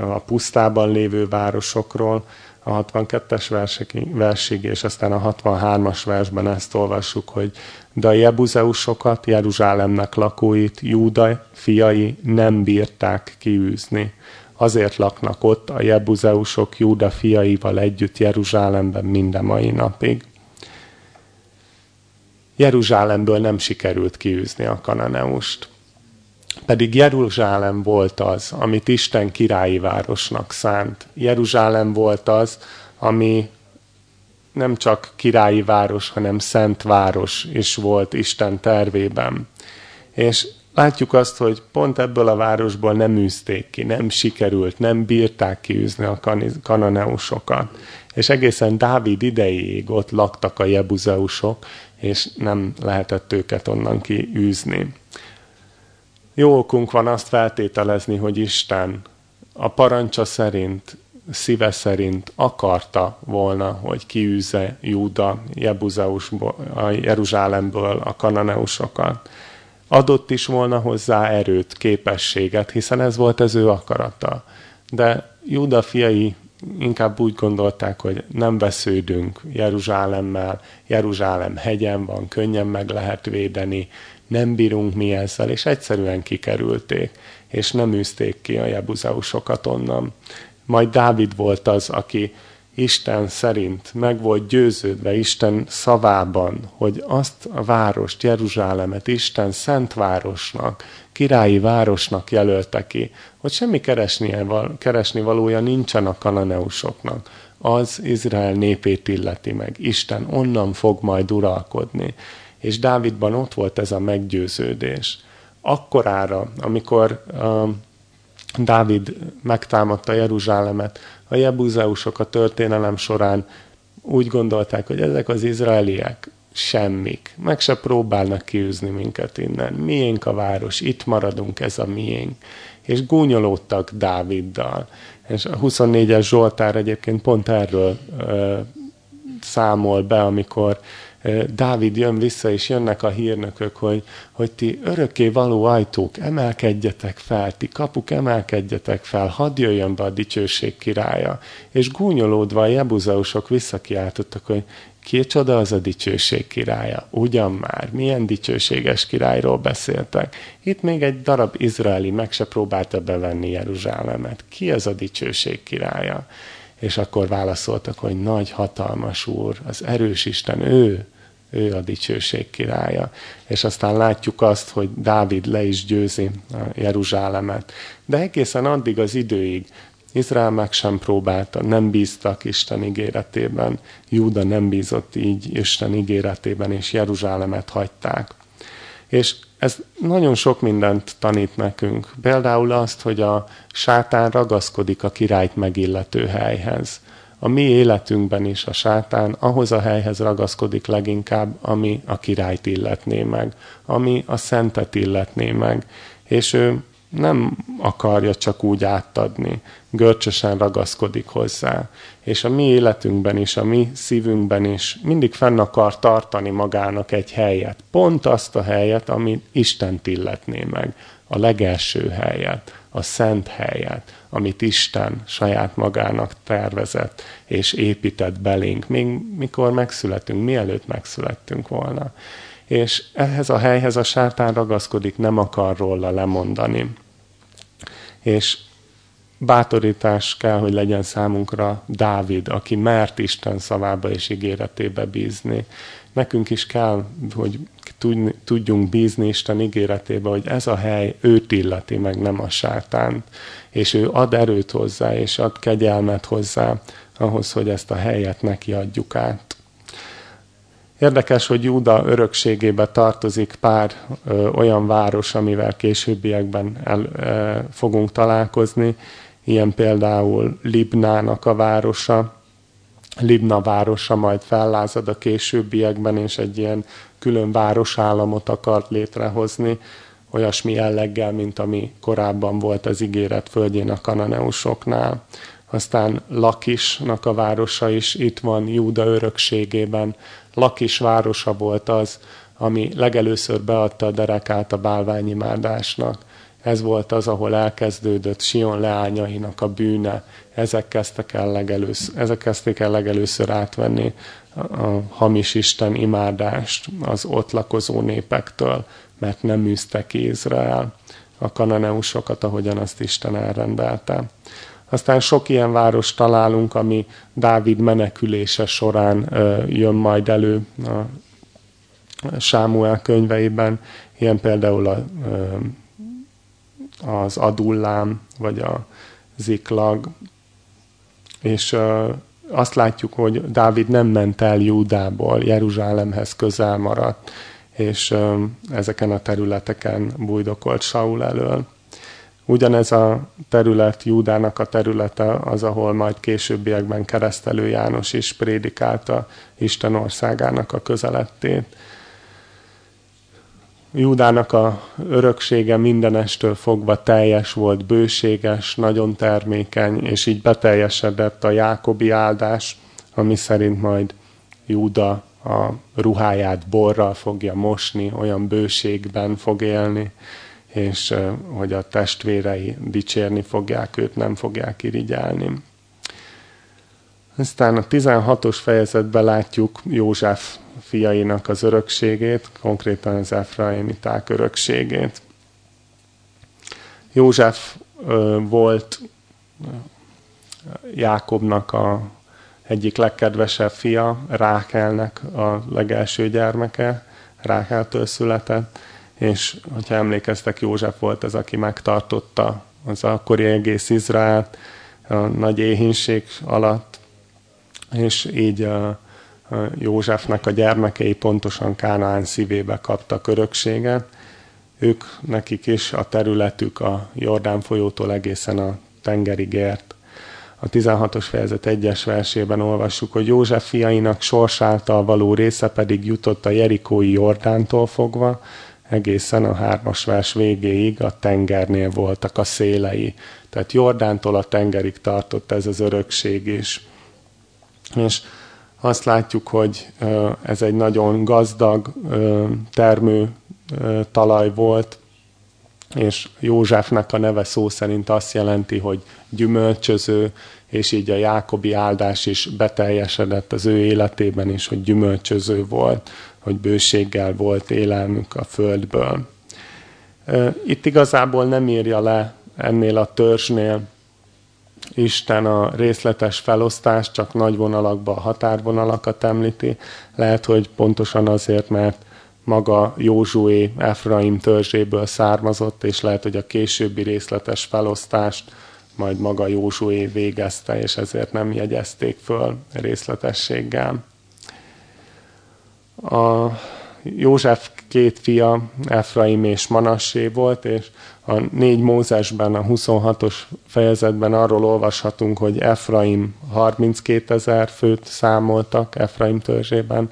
a pusztában lévő városokról, a 62-es versig, és aztán a 63-as versben ezt olvassuk, hogy de a jebuzeusokat, Jeruzsálemnek lakóit, Júda fiai nem bírták kiűzni azért laknak ott a jebuzeusok Júda fiaival együtt Jeruzsálemben minden mai napig. Jeruzsálemből nem sikerült kiűzni a kananeust. Pedig Jeruzsálem volt az, amit Isten királyi városnak szánt. Jeruzsálem volt az, ami nem csak királyi város, hanem szent város is volt Isten tervében. És látjuk azt, hogy pont ebből a városból nem űzték ki, nem sikerült, nem bírták kiűzni a kananeusokat. És egészen Dávid idejéig ott laktak a jebuzeusok, és nem lehetett őket onnan kiűzni. Jó okunk van azt feltételezni, hogy Isten a parancsa szerint, szíve szerint akarta volna, hogy kiűzze Júda Jebuzeusból, a Jeruzsálemből a kananeusokat adott is volna hozzá erőt, képességet, hiszen ez volt az ő akarata. De Júda fiai inkább úgy gondolták, hogy nem vesződünk Jeruzsálemmel, Jeruzsálem hegyen van, könnyen meg lehet védeni, nem bírunk mi ezzel, és egyszerűen kikerülték, és nem űzték ki a jebuzeusokat onnan. Majd Dávid volt az, aki Isten szerint meg volt győződve Isten szavában, hogy azt a várost, Jeruzsálemet Isten szent városnak, királyi városnak jelölte ki, hogy semmi keresni valója nincsen a kananeusoknak. Az Izrael népét illeti meg. Isten onnan fog majd uralkodni. És Dávidban ott volt ez a meggyőződés. Akkorára, amikor uh, Dávid megtámadta Jeruzsálemet, a jebuzeusok a történelem során úgy gondolták, hogy ezek az izraeliek semmik, meg se próbálnak kiűzni minket innen. Miénk a város, itt maradunk, ez a miénk. És gúnyolódtak Dáviddal. És a 24-es Zsoltár egyébként pont erről ö, számol be, amikor Dávid jön vissza, és jönnek a hírnökök, hogy, hogy ti örökké való ajtók, emelkedjetek fel, ti kapuk, emelkedjetek fel, hadd jöjjön be a dicsőség királya. És gúnyolódva a jebuzausok visszakiáltottak, hogy ki csoda az a dicsőség királya? Ugyan már, milyen dicsőséges királyról beszéltek? Itt még egy darab izraeli meg se próbálta bevenni Jeruzsálemet. Ki az a dicsőség királya? És akkor válaszoltak, hogy nagy, hatalmas úr, az erős Isten, ő, ő a dicsőség királya. És aztán látjuk azt, hogy Dávid le is győzi a Jeruzsálemet. De egészen addig az időig Izrael meg sem próbálta, nem bíztak Isten ígéretében. Júda nem bízott így Isten ígéretében, és Jeruzsálemet hagyták. És ez nagyon sok mindent tanít nekünk. Például azt, hogy a sátán ragaszkodik a királyt megillető helyhez a mi életünkben is a sátán ahhoz a helyhez ragaszkodik leginkább, ami a királyt illetné meg, ami a szentet illetné meg, és ő nem akarja csak úgy átadni, görcsösen ragaszkodik hozzá. És a mi életünkben is, a mi szívünkben is mindig fenn akar tartani magának egy helyet. Pont azt a helyet, amit Isten illetné meg. A legelső helyet, a szent helyet, amit Isten saját magának tervezett és épített belénk, még mikor megszületünk, mielőtt megszülettünk volna. És ehhez a helyhez a sátán ragaszkodik, nem akar róla lemondani. És bátorítás kell, hogy legyen számunkra Dávid, aki mert Isten szavába és ígéretébe bízni. Nekünk is kell, hogy tudjunk bízni Isten ígéretébe, hogy ez a hely őt illeti meg, nem a sátánt. És ő ad erőt hozzá, és ad kegyelmet hozzá, ahhoz, hogy ezt a helyet neki adjuk át. Érdekes, hogy Júda örökségébe tartozik pár ö, olyan város, amivel későbbiekben el, ö, fogunk találkozni, ilyen például Libnának a városa, Libna városa majd fellázad a későbbiekben, és egy ilyen külön városállamot akart létrehozni, olyasmi jelleggel, mint ami korábban volt az ígéret földjén a kananeusoknál. Aztán Lakisnak a városa is itt van Júda örökségében. Lakis városa volt az, ami legelőször beadta a derekát a bálványimádásnak. Ez volt az, ahol elkezdődött Sion leányainak a bűne. Ezek kezdtek el legelőször, ezek kezdték el legelőször átvenni a hamis Isten imádást az ott lakozó népektől, mert nem űzte ki Izrael a kananeusokat, ahogyan azt Isten elrendelte. Aztán sok ilyen város találunk, ami Dávid menekülése során jön majd elő a Sámuel könyveiben, ilyen például a, az Adullám, vagy a Ziklag, és azt látjuk, hogy Dávid nem ment el Júdából, Jeruzsálemhez közel maradt, és ezeken a területeken bújdokolt Saul elől. Ugyanez a terület, Júdának a területe az, ahol majd későbbiekben keresztelő János is prédikálta Isten országának a közelettét. Júdának a öröksége mindenestől fogva teljes volt, bőséges, nagyon termékeny, és így beteljesedett a Jákobi áldás, ami szerint majd Júda a ruháját borral fogja mosni, olyan bőségben fog élni, és hogy a testvérei dicsérni fogják őt, nem fogják irigyelni. Aztán a 16-os fejezetben látjuk József fiainak az örökségét, konkrétan az Efraimiták örökségét. József volt Jákobnak a egyik legkedvesebb fia, Rákelnek a legelső gyermeke, Rákeltől született, és hogyha emlékeztek, József volt az, aki megtartotta az akkori egész Izraelt a nagy éhínség alatt, és így a Józsefnek a gyermekei pontosan Kánaán szívébe kaptak örökséget. Ők, nekik is a területük a Jordán folyótól egészen a tengerig ért. a 16-os fejezet egyes versében olvassuk, hogy József fiainak sorsáltal való része pedig jutott a Jerikói Jordántól fogva, egészen a hármas vers végéig a tengernél voltak a szélei. Tehát Jordántól a tengerig tartott ez az örökség is. És azt látjuk, hogy ez egy nagyon gazdag termő talaj volt, és Józsefnek a neve szó szerint azt jelenti, hogy gyümölcsöző, és így a Jákobi áldás is beteljesedett az ő életében is, hogy gyümölcsöző volt, hogy bőséggel volt élelmük a földből. Itt igazából nem írja le ennél a törzsnél Isten a részletes felosztást, csak nagy vonalakban a határvonalakat említi. Lehet, hogy pontosan azért, mert maga Józsué Efraim törzséből származott, és lehet, hogy a későbbi részletes felosztást majd maga Józsué végezte, és ezért nem jegyezték föl részletességgel. A József két fia, Efraim és Manassé volt, és a négy Mózesben, a 26-os fejezetben arról olvashatunk, hogy Efraim 32 ezer főt számoltak Efraim törzsében,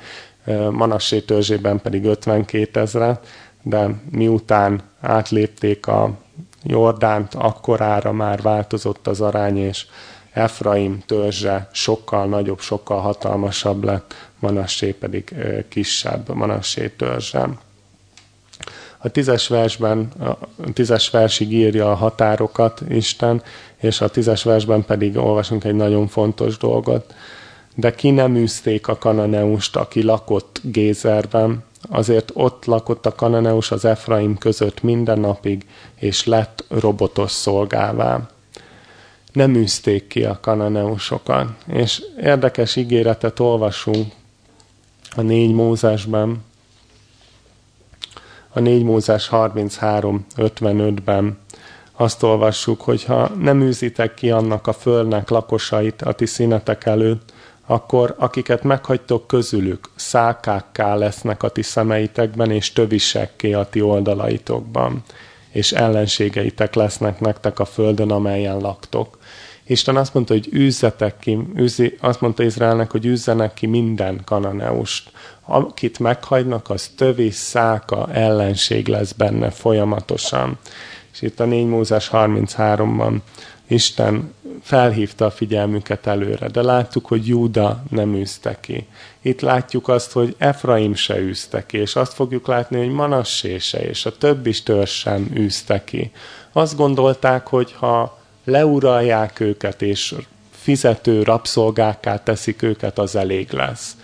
Manassé törzsében pedig 52 ezret, de miután átlépték a Jordánt, akkorára már változott az arány, és Efraim törzse sokkal nagyobb, sokkal hatalmasabb lett, Manassé pedig kisebb, Manassé törzse. A tízes versben, a tízes versig írja a határokat Isten, és a tízes versben pedig olvasunk egy nagyon fontos dolgot. De ki nem űzték a kananeust, aki lakott Gézerben, azért ott lakott a kananeus az Efraim között minden napig, és lett robotos szolgává. Nem űzték ki a kananeusokat. És érdekes ígéretet olvasunk a négy Mózesben, a 4 Mózes 33.55-ben azt olvassuk, hogy ha nem űzitek ki annak a földnek lakosait a ti színetek előtt, akkor akiket meghagytok közülük, szákákká lesznek a ti szemeitekben, és tövisekké a ti oldalaitokban, és ellenségeitek lesznek nektek a földön, amelyen laktok. Isten azt mondta, hogy űzzetek ki, űzi, azt mondta Izraelnek, hogy űzzenek ki minden kananeust. Akit meghagynak, az tövis, száka, ellenség lesz benne folyamatosan. És itt a 4 Mózes 33-ban Isten felhívta a figyelmüket előre, de láttuk, hogy Júda nem űzte ki. Itt látjuk azt, hogy Efraim se űzte ki, és azt fogjuk látni, hogy Manassé se, és a többi törzs sem űzte ki. Azt gondolták, hogy ha leuralják őket, és fizető rabszolgákká teszik őket, az elég lesz.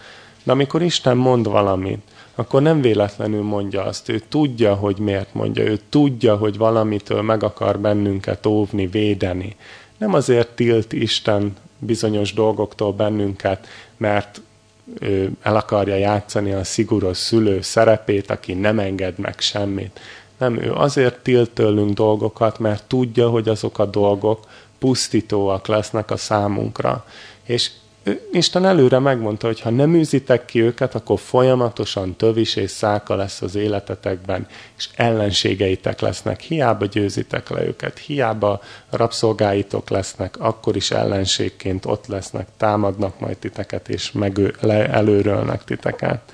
De amikor Isten mond valamit, akkor nem véletlenül mondja azt, ő tudja, hogy miért mondja, ő tudja, hogy valamitől meg akar bennünket óvni, védeni. Nem azért tilt Isten bizonyos dolgoktól bennünket, mert ő el akarja játszani a szigorús szülő szerepét, aki nem enged meg semmit. Nem, ő azért tilt tőlünk dolgokat, mert tudja, hogy azok a dolgok pusztítóak lesznek a számunkra. És Isten előre megmondta, hogy ha nem űzitek ki őket, akkor folyamatosan tövis és száka lesz az életetekben, és ellenségeitek lesznek. Hiába győzitek le őket, hiába rabszolgáitok lesznek, akkor is ellenségként ott lesznek, támadnak majd titeket, és meg előrölnek titeket.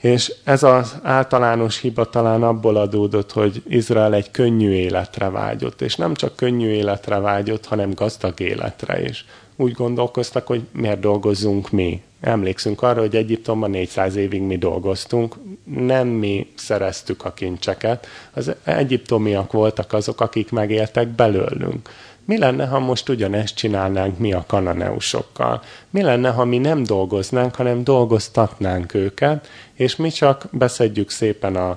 És ez az általános hiba talán abból adódott, hogy Izrael egy könnyű életre vágyott, és nem csak könnyű életre vágyott, hanem gazdag életre is. Úgy gondolkoztak, hogy miért dolgozzunk mi. Emlékszünk arra, hogy Egyiptomban 400 évig mi dolgoztunk, nem mi szereztük a kincseket, az egyiptomiak voltak azok, akik megéltek belőlünk. Mi lenne, ha most ugyanezt csinálnánk mi a kananeusokkal? Mi lenne, ha mi nem dolgoznánk, hanem dolgoztatnánk őket, és mi csak beszedjük szépen a,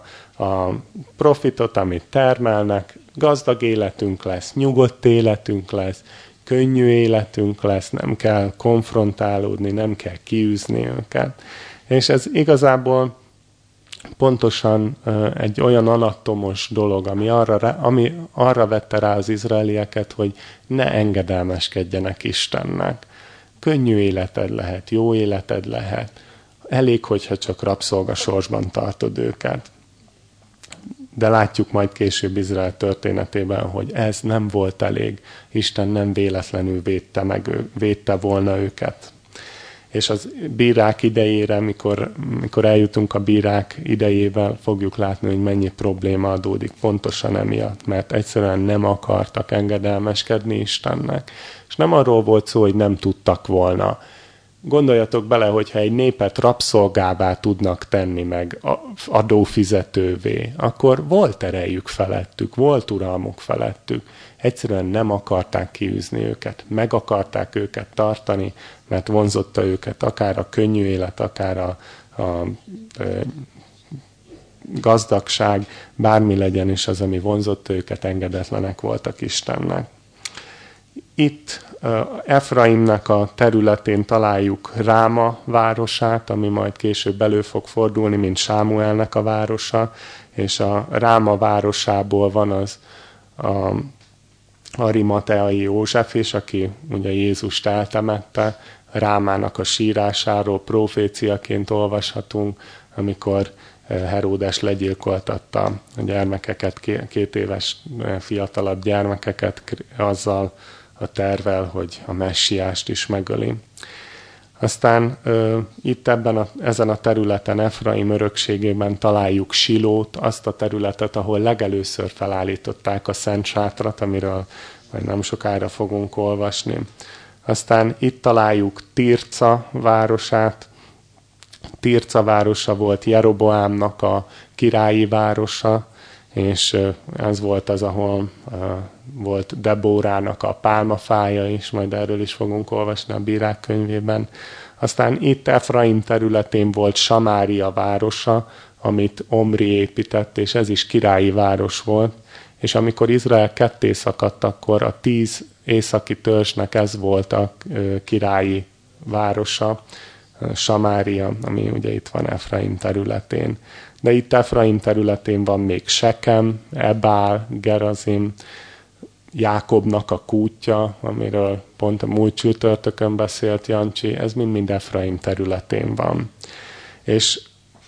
a profitot, amit termelnek, gazdag életünk lesz, nyugodt életünk lesz, könnyű életünk lesz, nem kell konfrontálódni, nem kell kiűzni őket. És ez igazából pontosan egy olyan anatomos dolog, ami arra, ami arra vette rá az izraelieket, hogy ne engedelmeskedjenek Istennek. Könnyű életed lehet, jó életed lehet. Elég, hogyha csak rabszolgasorsban tartod őket. de látjuk majd később Izrael történetében, hogy ez nem volt elég. Isten nem véletlenül védte, meg, védte volna őket. És az bírák idejére, mikor, mikor eljutunk a bírák idejével, fogjuk látni, hogy mennyi probléma adódik pontosan emiatt, mert egyszerűen nem akartak engedelmeskedni Istennek. És nem arról volt szó, hogy nem tudtak volna Gondoljatok bele, hogyha egy népet rabszolgává tudnak tenni meg adófizetővé, akkor volt erejük felettük, volt uralmuk felettük. Egyszerűen nem akarták kiűzni őket, meg akarták őket tartani, mert vonzotta őket akár a könnyű élet, akár a, a, a gazdagság, bármi legyen is az, ami vonzotta őket, engedetlenek voltak Istennek. Itt Efraimnak a területén találjuk Ráma városát, ami majd később elő fog fordulni, mint Sámuelnek a városa, és a Ráma városából van az a Arimateai József is, aki ugye Jézust eltemette, Rámának a sírásáról proféciaként olvashatunk, amikor Heródes legyilkoltatta a gyermekeket, két éves fiatalabb gyermekeket azzal a tervel, hogy a messiást is megöli. Aztán ö, itt ebben a, ezen a területen, Efraim örökségében találjuk Silót, azt a területet, ahol legelőször felállították a Szent Sátrat, amiről majd nem sokára fogunk olvasni. Aztán itt találjuk Tirca városát. Tirca városa volt Jeroboámnak a királyi városa, és ez volt az, ahol volt Debórának a pálmafája is, majd erről is fogunk olvasni a bírák könyvében. Aztán itt Efraim területén volt Samária városa, amit Omri épített, és ez is királyi város volt. És amikor Izrael ketté szakadt, akkor a tíz északi törzsnek ez volt a királyi városa, Samária, ami ugye itt van Efraim területén. De itt Efraim területén van még Sekem, Ebál, Gerazim, Jákobnak a kútja, amiről pont a múlt csütörtökön beszélt Jancsi, ez mind-mind Efraim területén van. És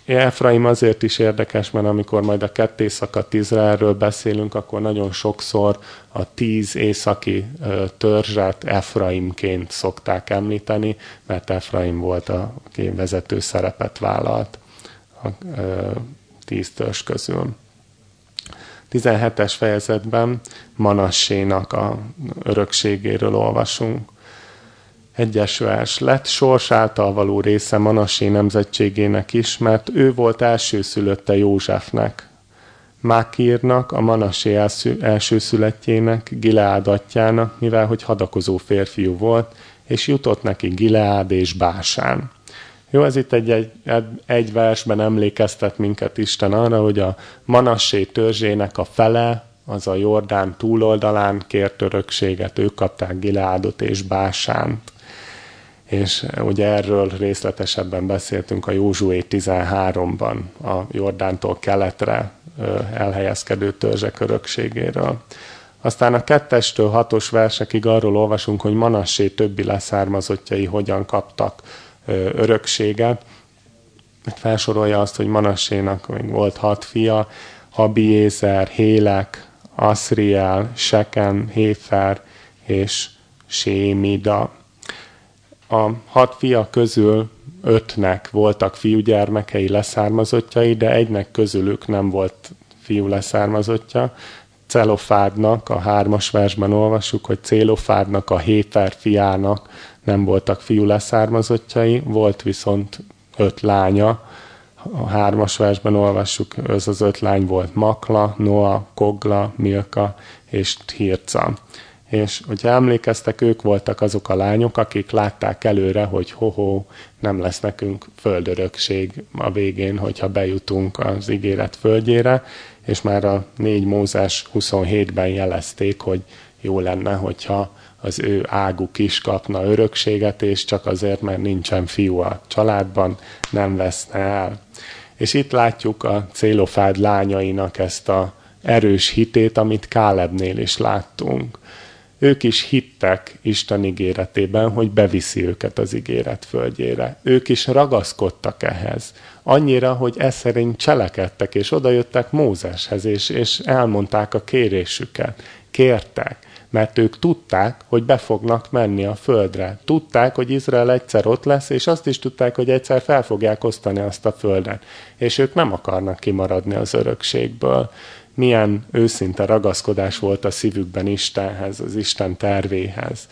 Efraim azért is érdekes, mert amikor majd a ketté szakadt Izraelről beszélünk, akkor nagyon sokszor a tíz északi törzset Efraimként szokták említeni, mert Efraim volt, a, aki vezető szerepet vállalt a tíz törzs közül. 17-es fejezetben Manassénak a örökségéről olvasunk. Egyes vers. Lett sors által való része Manassé nemzetségének is, mert ő volt elsőszülötte Józsefnek. Mákírnak, a Manassé első, születjének, Gileád atyának, mivel hogy hadakozó férfiú volt, és jutott neki Gileád és Básán. Jó, ez itt egy, egy, egy versben emlékeztet minket Isten arra, hogy a Manassé törzsének a fele, az a Jordán túloldalán kért örökséget, ők kapták Gileádot és Básánt. És ugye erről részletesebben beszéltünk a Józsué 13-ban, a Jordántól keletre elhelyezkedő törzsek örökségéről. Aztán a kettestől hatos versekig arról olvasunk, hogy Manassé többi leszármazottjai hogyan kaptak örökséget. Felsorolja azt, hogy Manassénak még volt hat fia, Abiézer, Hélek, Asriel, Sekem, Héfer és Sémida. A hat fia közül ötnek voltak fiúgyermekei leszármazottjai, de egynek közülük nem volt fiú leszármazottja. Celofádnak, a hármas versben olvassuk, hogy Célofádnak, a Héfer fiának nem voltak fiú leszármazottjai, volt viszont öt lánya. A hármas versben olvassuk, ez az öt lány volt Makla, Noa, Kogla, Milka és Hirca. És hogyha emlékeztek, ők voltak azok a lányok, akik látták előre, hogy hoho, nem lesz nekünk földörökség a végén, hogyha bejutunk az ígéret földjére, és már a 4 Mózes 27-ben jelezték, hogy jó lenne, hogyha az ő águk is kapna örökséget, és csak azért, mert nincsen fiú a családban, nem veszne el. És itt látjuk a célofád lányainak ezt a erős hitét, amit Kálebnél is láttunk. ők is hittek Isten ígéretében, hogy beviszi őket az ígéret földjére. Ők is ragaszkodtak ehhez. Annyira, hogy ez szerint cselekedtek, és odajöttek Mózeshez, és, és elmondták a kérésüket. Kértek mert ők tudták, hogy be fognak menni a földre. Tudták, hogy Izrael egyszer ott lesz, és azt is tudták, hogy egyszer fel fogják osztani azt a földet. És ők nem akarnak kimaradni az örökségből. Milyen őszinte ragaszkodás volt a szívükben Istenhez, az Isten tervéhez.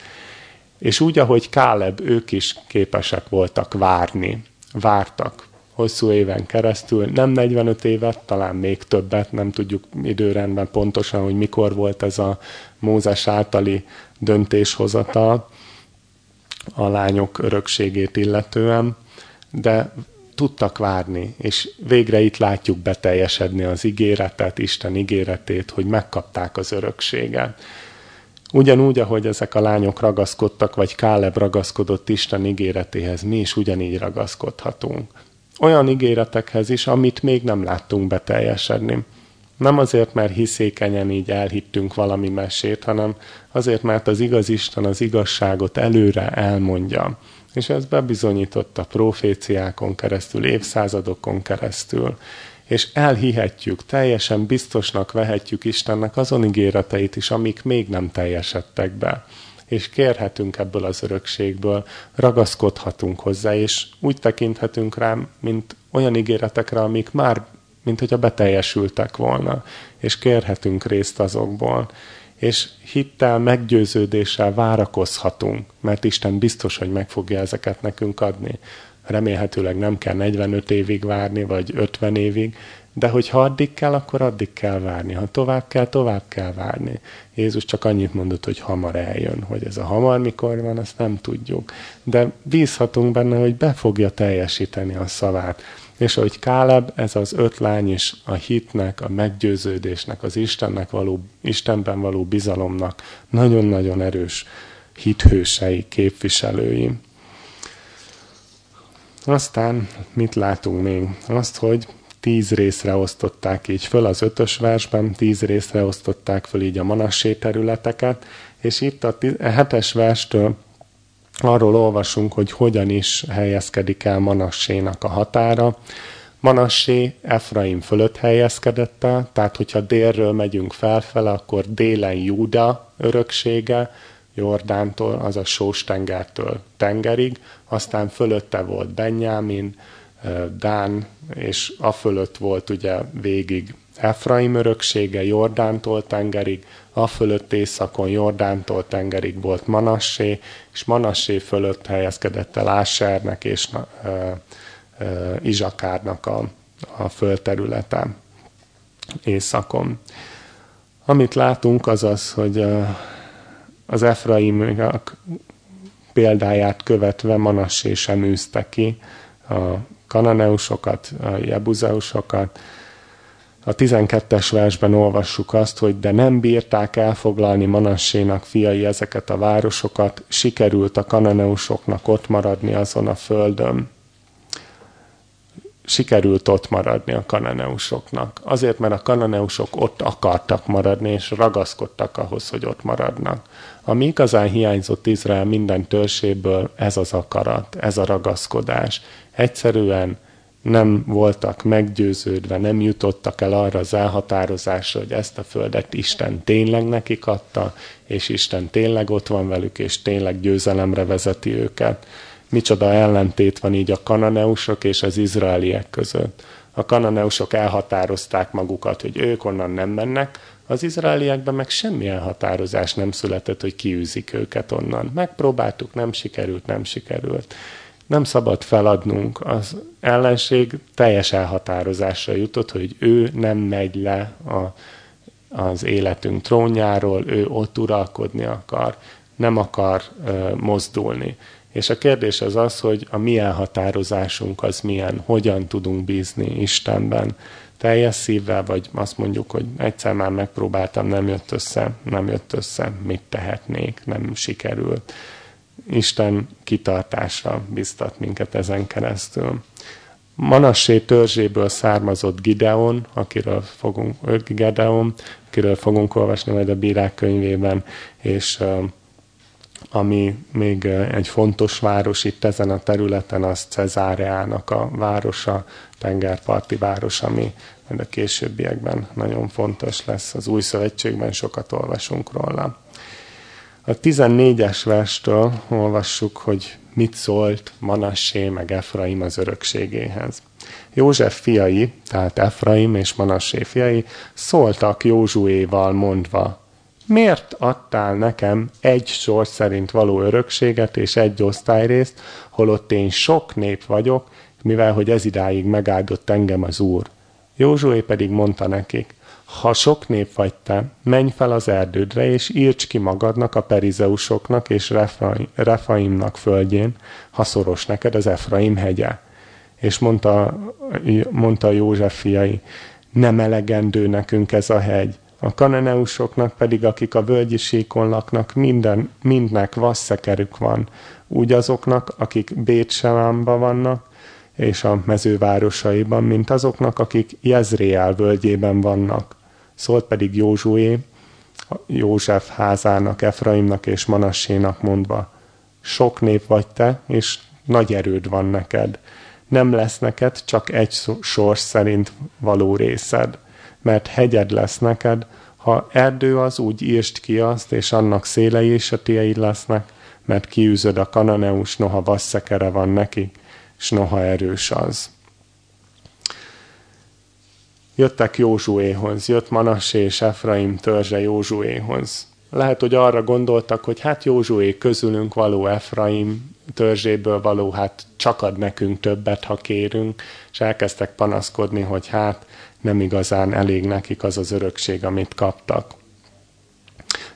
És úgy, ahogy Káleb, ők is képesek voltak várni. Vártak hosszú éven keresztül, nem 45 évet, talán még többet, nem tudjuk időrendben pontosan, hogy mikor volt ez a Mózes általi döntéshozatal a lányok örökségét illetően, de tudtak várni, és végre itt látjuk beteljesedni az ígéretet, Isten ígéretét, hogy megkapták az örökséget. Ugyanúgy, ahogy ezek a lányok ragaszkodtak, vagy Káleb ragaszkodott Isten ígéretéhez, mi is ugyanígy ragaszkodhatunk. Olyan ígéretekhez is, amit még nem láttunk beteljesedni. Nem azért, mert hiszékenyen így elhittünk valami mesét, hanem azért, mert az igaz Isten az igazságot előre elmondja. És ez bebizonyította proféciákon keresztül, évszázadokon keresztül. És elhihetjük, teljesen biztosnak vehetjük Istennek azon ígéreteit is, amik még nem teljesedtek be. És kérhetünk ebből az örökségből, ragaszkodhatunk hozzá, és úgy tekinthetünk rám, mint olyan ígéretekre, amik már mint hogyha beteljesültek volna, és kérhetünk részt azokból. És hittel, meggyőződéssel várakozhatunk, mert Isten biztos, hogy meg fogja ezeket nekünk adni. Remélhetőleg nem kell 45 évig várni, vagy 50 évig, de hogyha addig kell, akkor addig kell várni. Ha tovább kell, tovább kell várni. Jézus csak annyit mondott, hogy hamar eljön. Hogy ez a hamar mikor van, azt nem tudjuk. De bízhatunk benne, hogy be fogja teljesíteni a szavát. És ahogy Káleb, ez az öt lány is a hitnek, a meggyőződésnek, az Istennek való, Istenben való bizalomnak nagyon-nagyon erős hithősei, képviselői. Aztán mit látunk még? Azt, hogy tíz részre osztották így föl az ötös versben, tíz részre osztották föl így a manassé területeket, és itt a hetes verstől arról olvasunk, hogy hogyan is helyezkedik el Manassénak a határa. Manassé Efraim fölött helyezkedett el, tehát hogyha délről megyünk felfele, akkor délen Júda öröksége, Jordántól, az a Sós tengertől tengerig, aztán fölötte volt Benjamin, Dán, és a fölött volt ugye végig Efraim öröksége Jordántól tengerig, a fölött északon Jordántól tengerig volt Manassé, és Manassé fölött helyezkedett el Ásernek és uh, uh, Izsakárnak a, a földterülete északon. Amit látunk az az, hogy uh, az Efraimnak példáját követve Manassé sem űzte ki a kananeusokat, a jebuzeusokat, a 12-es versben olvassuk azt, hogy de nem bírták elfoglalni Manassénak fiai ezeket a városokat, sikerült a kananeusoknak ott maradni azon a földön. Sikerült ott maradni a kananeusoknak. Azért, mert a kananeusok ott akartak maradni, és ragaszkodtak ahhoz, hogy ott maradnak. Ami igazán hiányzott Izrael minden törzséből, ez az akarat, ez a ragaszkodás. Egyszerűen nem voltak meggyőződve, nem jutottak el arra az elhatározásra, hogy ezt a földet Isten tényleg nekik adta, és Isten tényleg ott van velük, és tényleg győzelemre vezeti őket. Micsoda ellentét van így a kananeusok és az izraeliek között. A kananeusok elhatározták magukat, hogy ők onnan nem mennek, az izraeliekben meg semmi elhatározás nem született, hogy kiűzik őket onnan. Megpróbáltuk, nem sikerült, nem sikerült nem szabad feladnunk. Az ellenség teljes elhatározásra jutott, hogy ő nem megy le a, az életünk trónjáról, ő ott uralkodni akar, nem akar uh, mozdulni. És a kérdés az az, hogy a mi elhatározásunk az milyen, hogyan tudunk bízni Istenben. Teljes szívvel, vagy azt mondjuk, hogy egyszer már megpróbáltam, nem jött össze, nem jött össze, mit tehetnék, nem sikerült Isten kitartásra biztat minket ezen keresztül. Manassé törzséből származott Gideon, akiről fogunk, Gideon, akiről fogunk olvasni majd a bírák könyvében, és ami még egy fontos város itt ezen a területen, az Cezáreának a városa, tengerparti város, ami a későbbiekben nagyon fontos lesz. Az új szövetségben sokat olvasunk róla. A 14-es verstől olvassuk, hogy mit szólt Manassé meg Efraim az örökségéhez. József fiai, tehát Efraim és Manassé fiai szóltak Józsuéval mondva, miért adtál nekem egy sor szerint való örökséget és egy osztályrészt, holott én sok nép vagyok, mivel hogy ez idáig megáldott engem az Úr. Józsué pedig mondta nekik, ha sok nép vagy te, menj fel az erdődre, és írts ki magadnak a perizeusoknak és Refaimnak földjén, ha szoros neked az Efraim hegye. És mondta, mondta József fiai, nem elegendő nekünk ez a hegy, a kananeusoknak pedig, akik a völgyi síkon laknak, minden, mindnek vasszekerük van. Úgy azoknak, akik Bétselámba vannak, és a mezővárosaiban, mint azoknak, akik Jezréel völgyében vannak. Szólt pedig Józsué, József házának, Efraimnak és Manassénak mondva, sok nép vagy te, és nagy erőd van neked. Nem lesz neked csak egy sors szerint való részed mert hegyed lesz neked, ha erdő az, úgy írst ki azt, és annak szélei és a tieid lesznek, mert kiűzöd a kananeus, noha vasszekere van neki, és noha erős az. Jöttek Józsuéhoz, jött Manassé és Efraim törzse Józsuéhoz. Lehet, hogy arra gondoltak, hogy hát Józsué közülünk való Efraim törzséből való, hát csak ad nekünk többet, ha kérünk, és elkezdtek panaszkodni, hogy hát nem igazán elég nekik az az örökség, amit kaptak.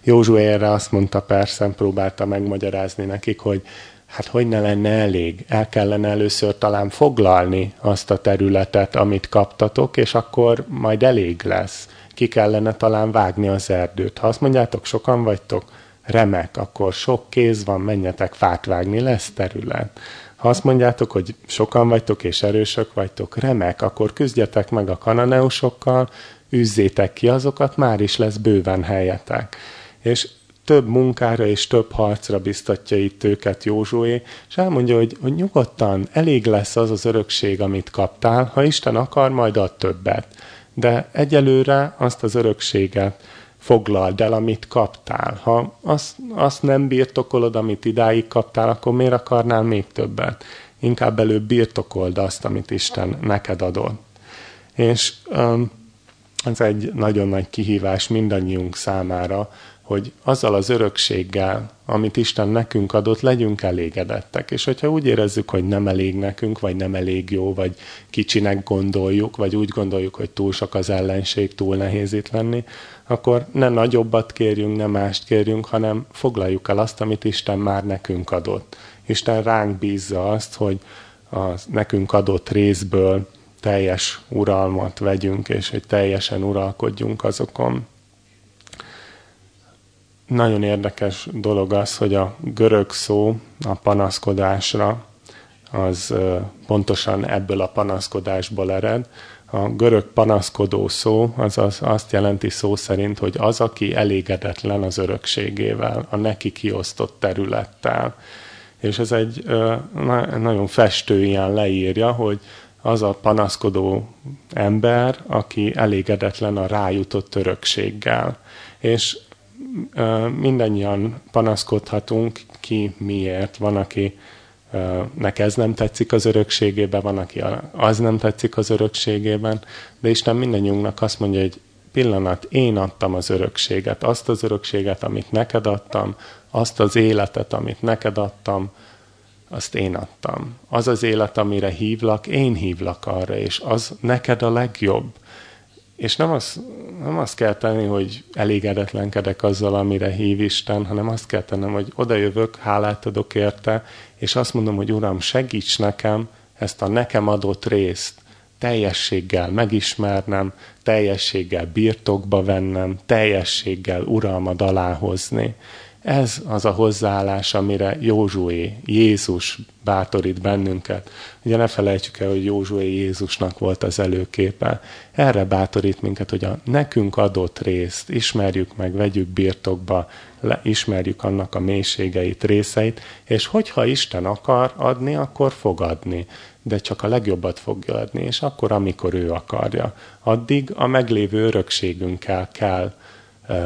Józsué erre azt mondta, persze, próbálta megmagyarázni nekik, hogy hát hogy ne lenne elég, el kellene először talán foglalni azt a területet, amit kaptatok, és akkor majd elég lesz. Ki kellene talán vágni az erdőt. Ha azt mondjátok, sokan vagytok, remek, akkor sok kéz van, menjetek fát vágni, lesz terület. Ha azt mondjátok, hogy sokan vagytok és erősök vagytok, remek, akkor küzdjetek meg a kananeusokkal, üzzétek ki azokat, már is lesz bőven helyetek. És több munkára és több harcra biztatja itt őket Józsué, és elmondja, hogy, hogy nyugodtan elég lesz az az örökség, amit kaptál, ha Isten akar, majd ad többet. De egyelőre azt az örökséget foglald el, amit kaptál. Ha azt, azt nem birtokolod, amit idáig kaptál, akkor miért akarnál még többet? Inkább előbb birtokold azt, amit Isten neked adott. És um, ez egy nagyon nagy kihívás mindannyiunk számára, hogy azzal az örökséggel, amit Isten nekünk adott, legyünk elégedettek. És hogyha úgy érezzük, hogy nem elég nekünk, vagy nem elég jó, vagy kicsinek gondoljuk, vagy úgy gondoljuk, hogy túl sok az ellenség, túl nehéz itt lenni, akkor ne nagyobbat kérjünk, ne mást kérjünk, hanem foglaljuk el azt, amit Isten már nekünk adott. Isten ránk bízza azt, hogy a nekünk adott részből teljes uralmat vegyünk, és hogy teljesen uralkodjunk azokon. Nagyon érdekes dolog az, hogy a görög szó a panaszkodásra az pontosan ebből a panaszkodásból ered. A görög panaszkodó szó az, az azt jelenti szó szerint, hogy az, aki elégedetlen az örökségével, a neki kiosztott területtel. És ez egy nagyon festő ilyen leírja, hogy az a panaszkodó ember, aki elégedetlen a rájutott örökséggel. És mindannyian panaszkodhatunk ki miért. Van, aki nek ez nem tetszik az örökségében, van, aki az nem tetszik az örökségében, de Isten mindannyiunknak azt mondja, hogy pillanat, én adtam az örökséget, azt az örökséget, amit neked adtam, azt az életet, amit neked adtam, azt én adtam. Az az élet, amire hívlak, én hívlak arra, és az neked a legjobb. És nem, az, nem azt kell tenni, hogy elégedetlenkedek azzal, amire hív Isten, hanem azt kell tennem, hogy odajövök, hálát adok érte, és azt mondom, hogy Uram, segíts nekem ezt a nekem adott részt teljességgel megismernem, teljességgel birtokba vennem, teljességgel uralmad alá hozni. Ez az a hozzáállás, amire Józsué, Jézus bátorít bennünket. Ugye ne felejtsük el, hogy Józsué Jézusnak volt az előképe. Erre bátorít minket, hogy a nekünk adott részt ismerjük meg, vegyük birtokba, le, ismerjük annak a mélységeit, részeit, és hogyha Isten akar adni, akkor fog adni de csak a legjobbat fogja adni, és akkor, amikor ő akarja. Addig a meglévő örökségünkkel kell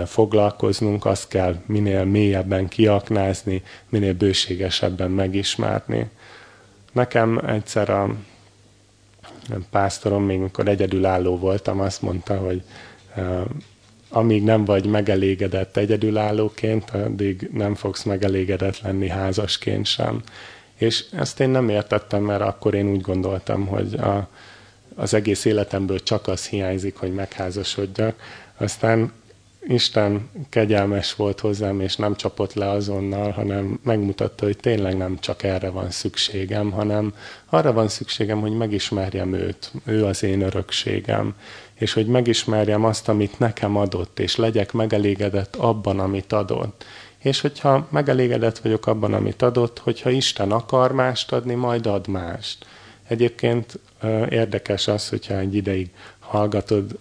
foglalkoznunk, azt kell minél mélyebben kiaknázni, minél bőségesebben megismerni. Nekem egyszer a pásztorom, még mikor egyedülálló voltam, azt mondta, hogy amíg nem vagy megelégedett egyedülállóként, addig nem fogsz megelégedett lenni házasként sem. És ezt én nem értettem, mert akkor én úgy gondoltam, hogy a, az egész életemből csak az hiányzik, hogy megházasodjak. Aztán Isten kegyelmes volt hozzám, és nem csapott le azonnal, hanem megmutatta, hogy tényleg nem csak erre van szükségem, hanem arra van szükségem, hogy megismerjem őt, ő az én örökségem, és hogy megismerjem azt, amit nekem adott, és legyek megelégedett abban, amit adott. És hogyha megelégedett vagyok abban, amit adott, hogyha Isten akar mást adni, majd ad mást. Egyébként érdekes az, hogyha egy ideig hallgatod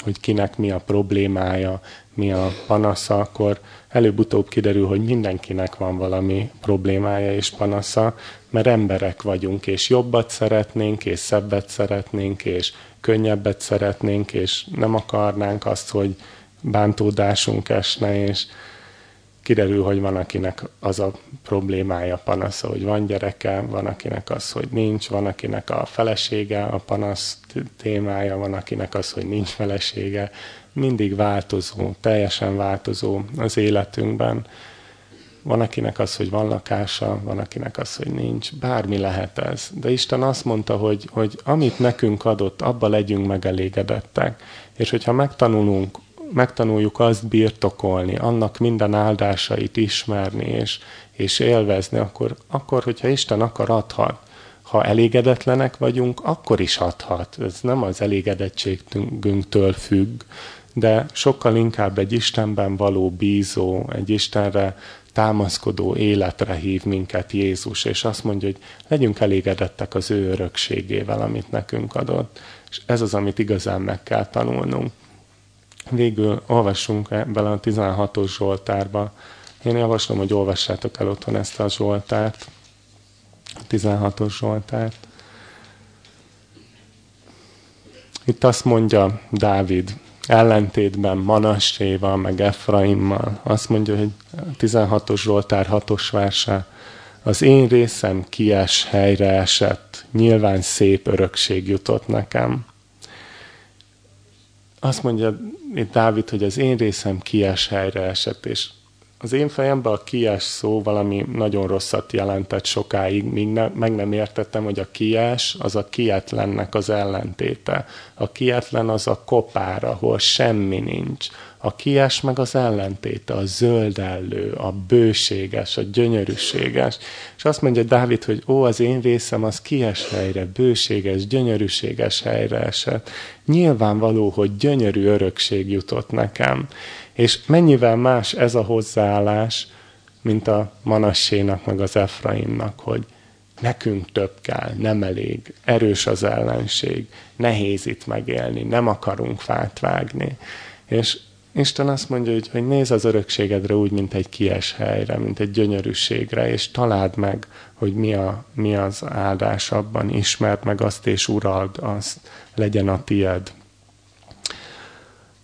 hogy kinek mi a problémája, mi a panasza, akkor előbb-utóbb kiderül, hogy mindenkinek van valami problémája és panasza, mert emberek vagyunk, és jobbat szeretnénk, és szebbet szeretnénk, és könnyebbet szeretnénk, és nem akarnánk azt, hogy bántódásunk esne, és kiderül, hogy van, akinek az a problémája, panasza, hogy van gyereke, van, akinek az, hogy nincs, van, akinek a felesége a panasz témája, van, akinek az, hogy nincs felesége. Mindig változó, teljesen változó az életünkben. Van, akinek az, hogy van lakása, van, akinek az, hogy nincs. Bármi lehet ez. De Isten azt mondta, hogy, hogy amit nekünk adott, abba legyünk megelégedettek. És hogyha megtanulunk megtanuljuk azt birtokolni, annak minden áldásait ismerni és, és élvezni, akkor, akkor, hogyha Isten akar, adhat. Ha elégedetlenek vagyunk, akkor is adhat. Ez nem az elégedettségünktől függ, de sokkal inkább egy Istenben való bízó, egy Istenre támaszkodó életre hív minket Jézus, és azt mondja, hogy legyünk elégedettek az ő örökségével, amit nekünk adott. És ez az, amit igazán meg kell tanulnunk. Végül olvassunk bele a 16-os Zsoltárba. Én javaslom, hogy olvassátok el otthon ezt a Zsoltárt, a 16-os Zsoltárt. Itt azt mondja Dávid, ellentétben Manasséval, meg Efraimmal. Azt mondja, hogy 16-os Zsoltár 6-os verse, az én részem kies helyre esett, nyilván szép örökség jutott nekem. Azt mondja itt Dávid, hogy az én részem kies helyre esett, és az én fejemben a kies szó valami nagyon rosszat jelentett sokáig, míg ne, meg nem értettem, hogy a kies az a kietlennek az ellentéte. A kietlen az a kopár, ahol semmi nincs. A kies meg az ellentéte, a zöldellő, a bőséges, a gyönyörűséges. És azt mondja Dávid, hogy ó, az én részem az kies helyre, bőséges, gyönyörűséges helyre esett. Nyilvánvaló, hogy gyönyörű örökség jutott nekem. És mennyivel más ez a hozzáállás, mint a Manassénak, meg az Efraimnak, hogy nekünk több kell, nem elég, erős az ellenség, nehéz itt megélni, nem akarunk fát vágni. És Isten azt mondja, hogy, hogy nézz az örökségedre úgy, mint egy kies helyre, mint egy gyönyörűségre, és találd meg, hogy mi, a, mi az áldás abban, ismerd meg azt, és urald azt, legyen a tied.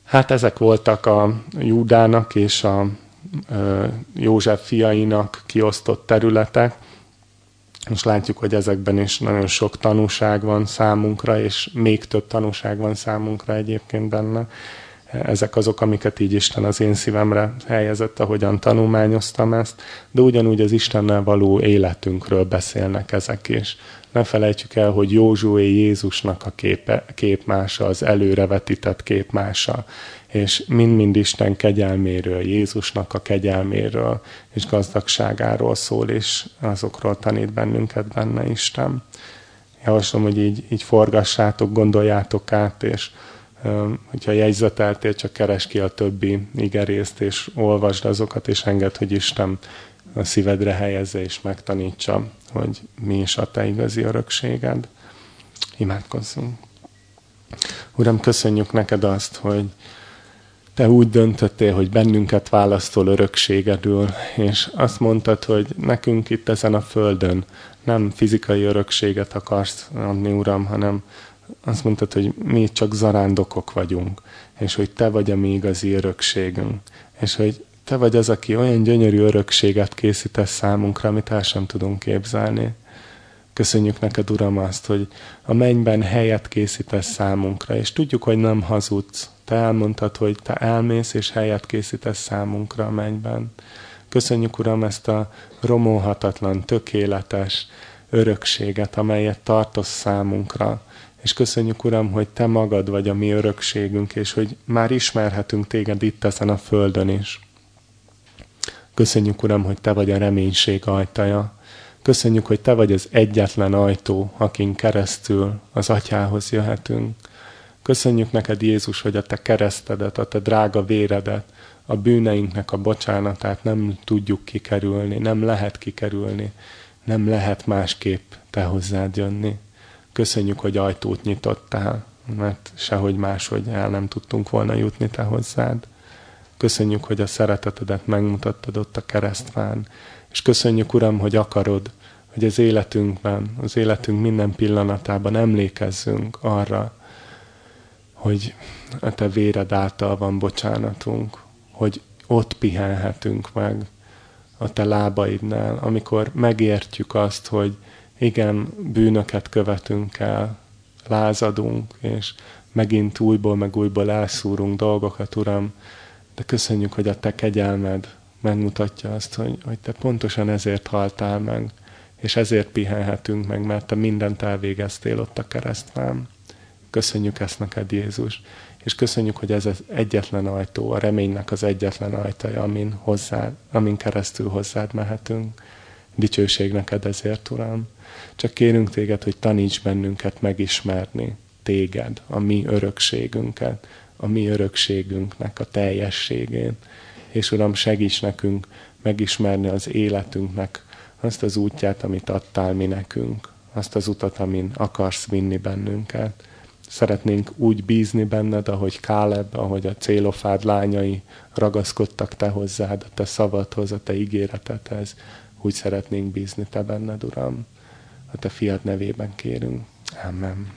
Hát ezek voltak a Júdának és a József fiainak kiosztott területek. Most látjuk, hogy ezekben is nagyon sok tanúság van számunkra, és még több tanúság van számunkra egyébként benne. Ezek azok, amiket így Isten az én szívemre helyezett, ahogyan tanulmányoztam ezt, de ugyanúgy az Istennel való életünkről beszélnek ezek is. Ne felejtsük el, hogy Józsué Jézusnak a képe, képmása, az előrevetített képmása, és mind-mind Isten kegyelméről, Jézusnak a kegyelméről és gazdagságáról szól, és azokról tanít bennünket benne Isten. Javaslom, hogy így, így forgassátok, gondoljátok át, és hogyha jegyzeteltél, csak keres ki a többi igerészt, és olvasd azokat, és enged, hogy Isten a szívedre helyezze és megtanítsa, hogy mi is a te igazi örökséged. Imádkozzunk. Uram, köszönjük neked azt, hogy te úgy döntöttél, hogy bennünket választol örökségedül, és azt mondtad, hogy nekünk itt ezen a földön nem fizikai örökséget akarsz adni, Uram, hanem azt mondtad, hogy mi csak zarándokok vagyunk, és hogy te vagy a mi igazi örökségünk, és hogy te vagy az, aki olyan gyönyörű örökséget készítesz számunkra, amit el sem tudunk képzelni. Köszönjük neked, Uram, azt, hogy a mennyben helyet készítesz számunkra, és tudjuk, hogy nem hazudsz. Te elmondtad, hogy te elmész, és helyet készítesz számunkra a mennyben. Köszönjük, Uram, ezt a romolhatatlan, tökéletes örökséget, amelyet tartasz számunkra. És köszönjük, Uram, hogy Te magad vagy a mi örökségünk, és hogy már ismerhetünk Téged itt ezen a földön is. Köszönjük, Uram, hogy Te vagy a reménység ajtaja. Köszönjük, hogy Te vagy az egyetlen ajtó, akin keresztül az Atyához jöhetünk. Köszönjük neked, Jézus, hogy a Te keresztedet, a Te drága véredet, a bűneinknek a bocsánatát nem tudjuk kikerülni, nem lehet kikerülni, nem lehet másképp Te hozzád jönni. Köszönjük, hogy ajtót nyitottál, mert sehogy máshogy el nem tudtunk volna jutni Te hozzád. Köszönjük, hogy a szeretetedet megmutattad ott a keresztfán, és köszönjük, Uram, hogy akarod, hogy az életünkben, az életünk minden pillanatában emlékezzünk arra, hogy a Te véred által van bocsánatunk, hogy ott pihenhetünk meg a Te lábaidnál, amikor megértjük azt, hogy igen, bűnöket követünk el, lázadunk, és megint újból meg újból elszúrunk dolgokat, Uram, de köszönjük, hogy a Te kegyelmed megmutatja azt, hogy, hogy Te pontosan ezért haltál meg, és ezért pihenhetünk meg, mert Te mindent elvégeztél ott a keresztfán. Köszönjük ezt neked, Jézus, és köszönjük, hogy ez az egyetlen ajtó, a reménynek az egyetlen ajtaja, amin, hozzád, amin keresztül hozzád mehetünk. Dicsőség neked ezért, Uram. Csak kérünk téged, hogy taníts bennünket megismerni téged, a mi örökségünket, a mi örökségünknek a teljességén. És Uram, segíts nekünk megismerni az életünknek azt az útját, amit adtál mi nekünk, azt az utat, amin akarsz vinni bennünket. Szeretnénk úgy bízni benned, ahogy Káleb, ahogy a célofád lányai ragaszkodtak te hozzád, a te szavadhoz, a te ígéretedhez. Úgy szeretnénk bízni te benned, Uram. A te fiad nevében kérünk. Amen.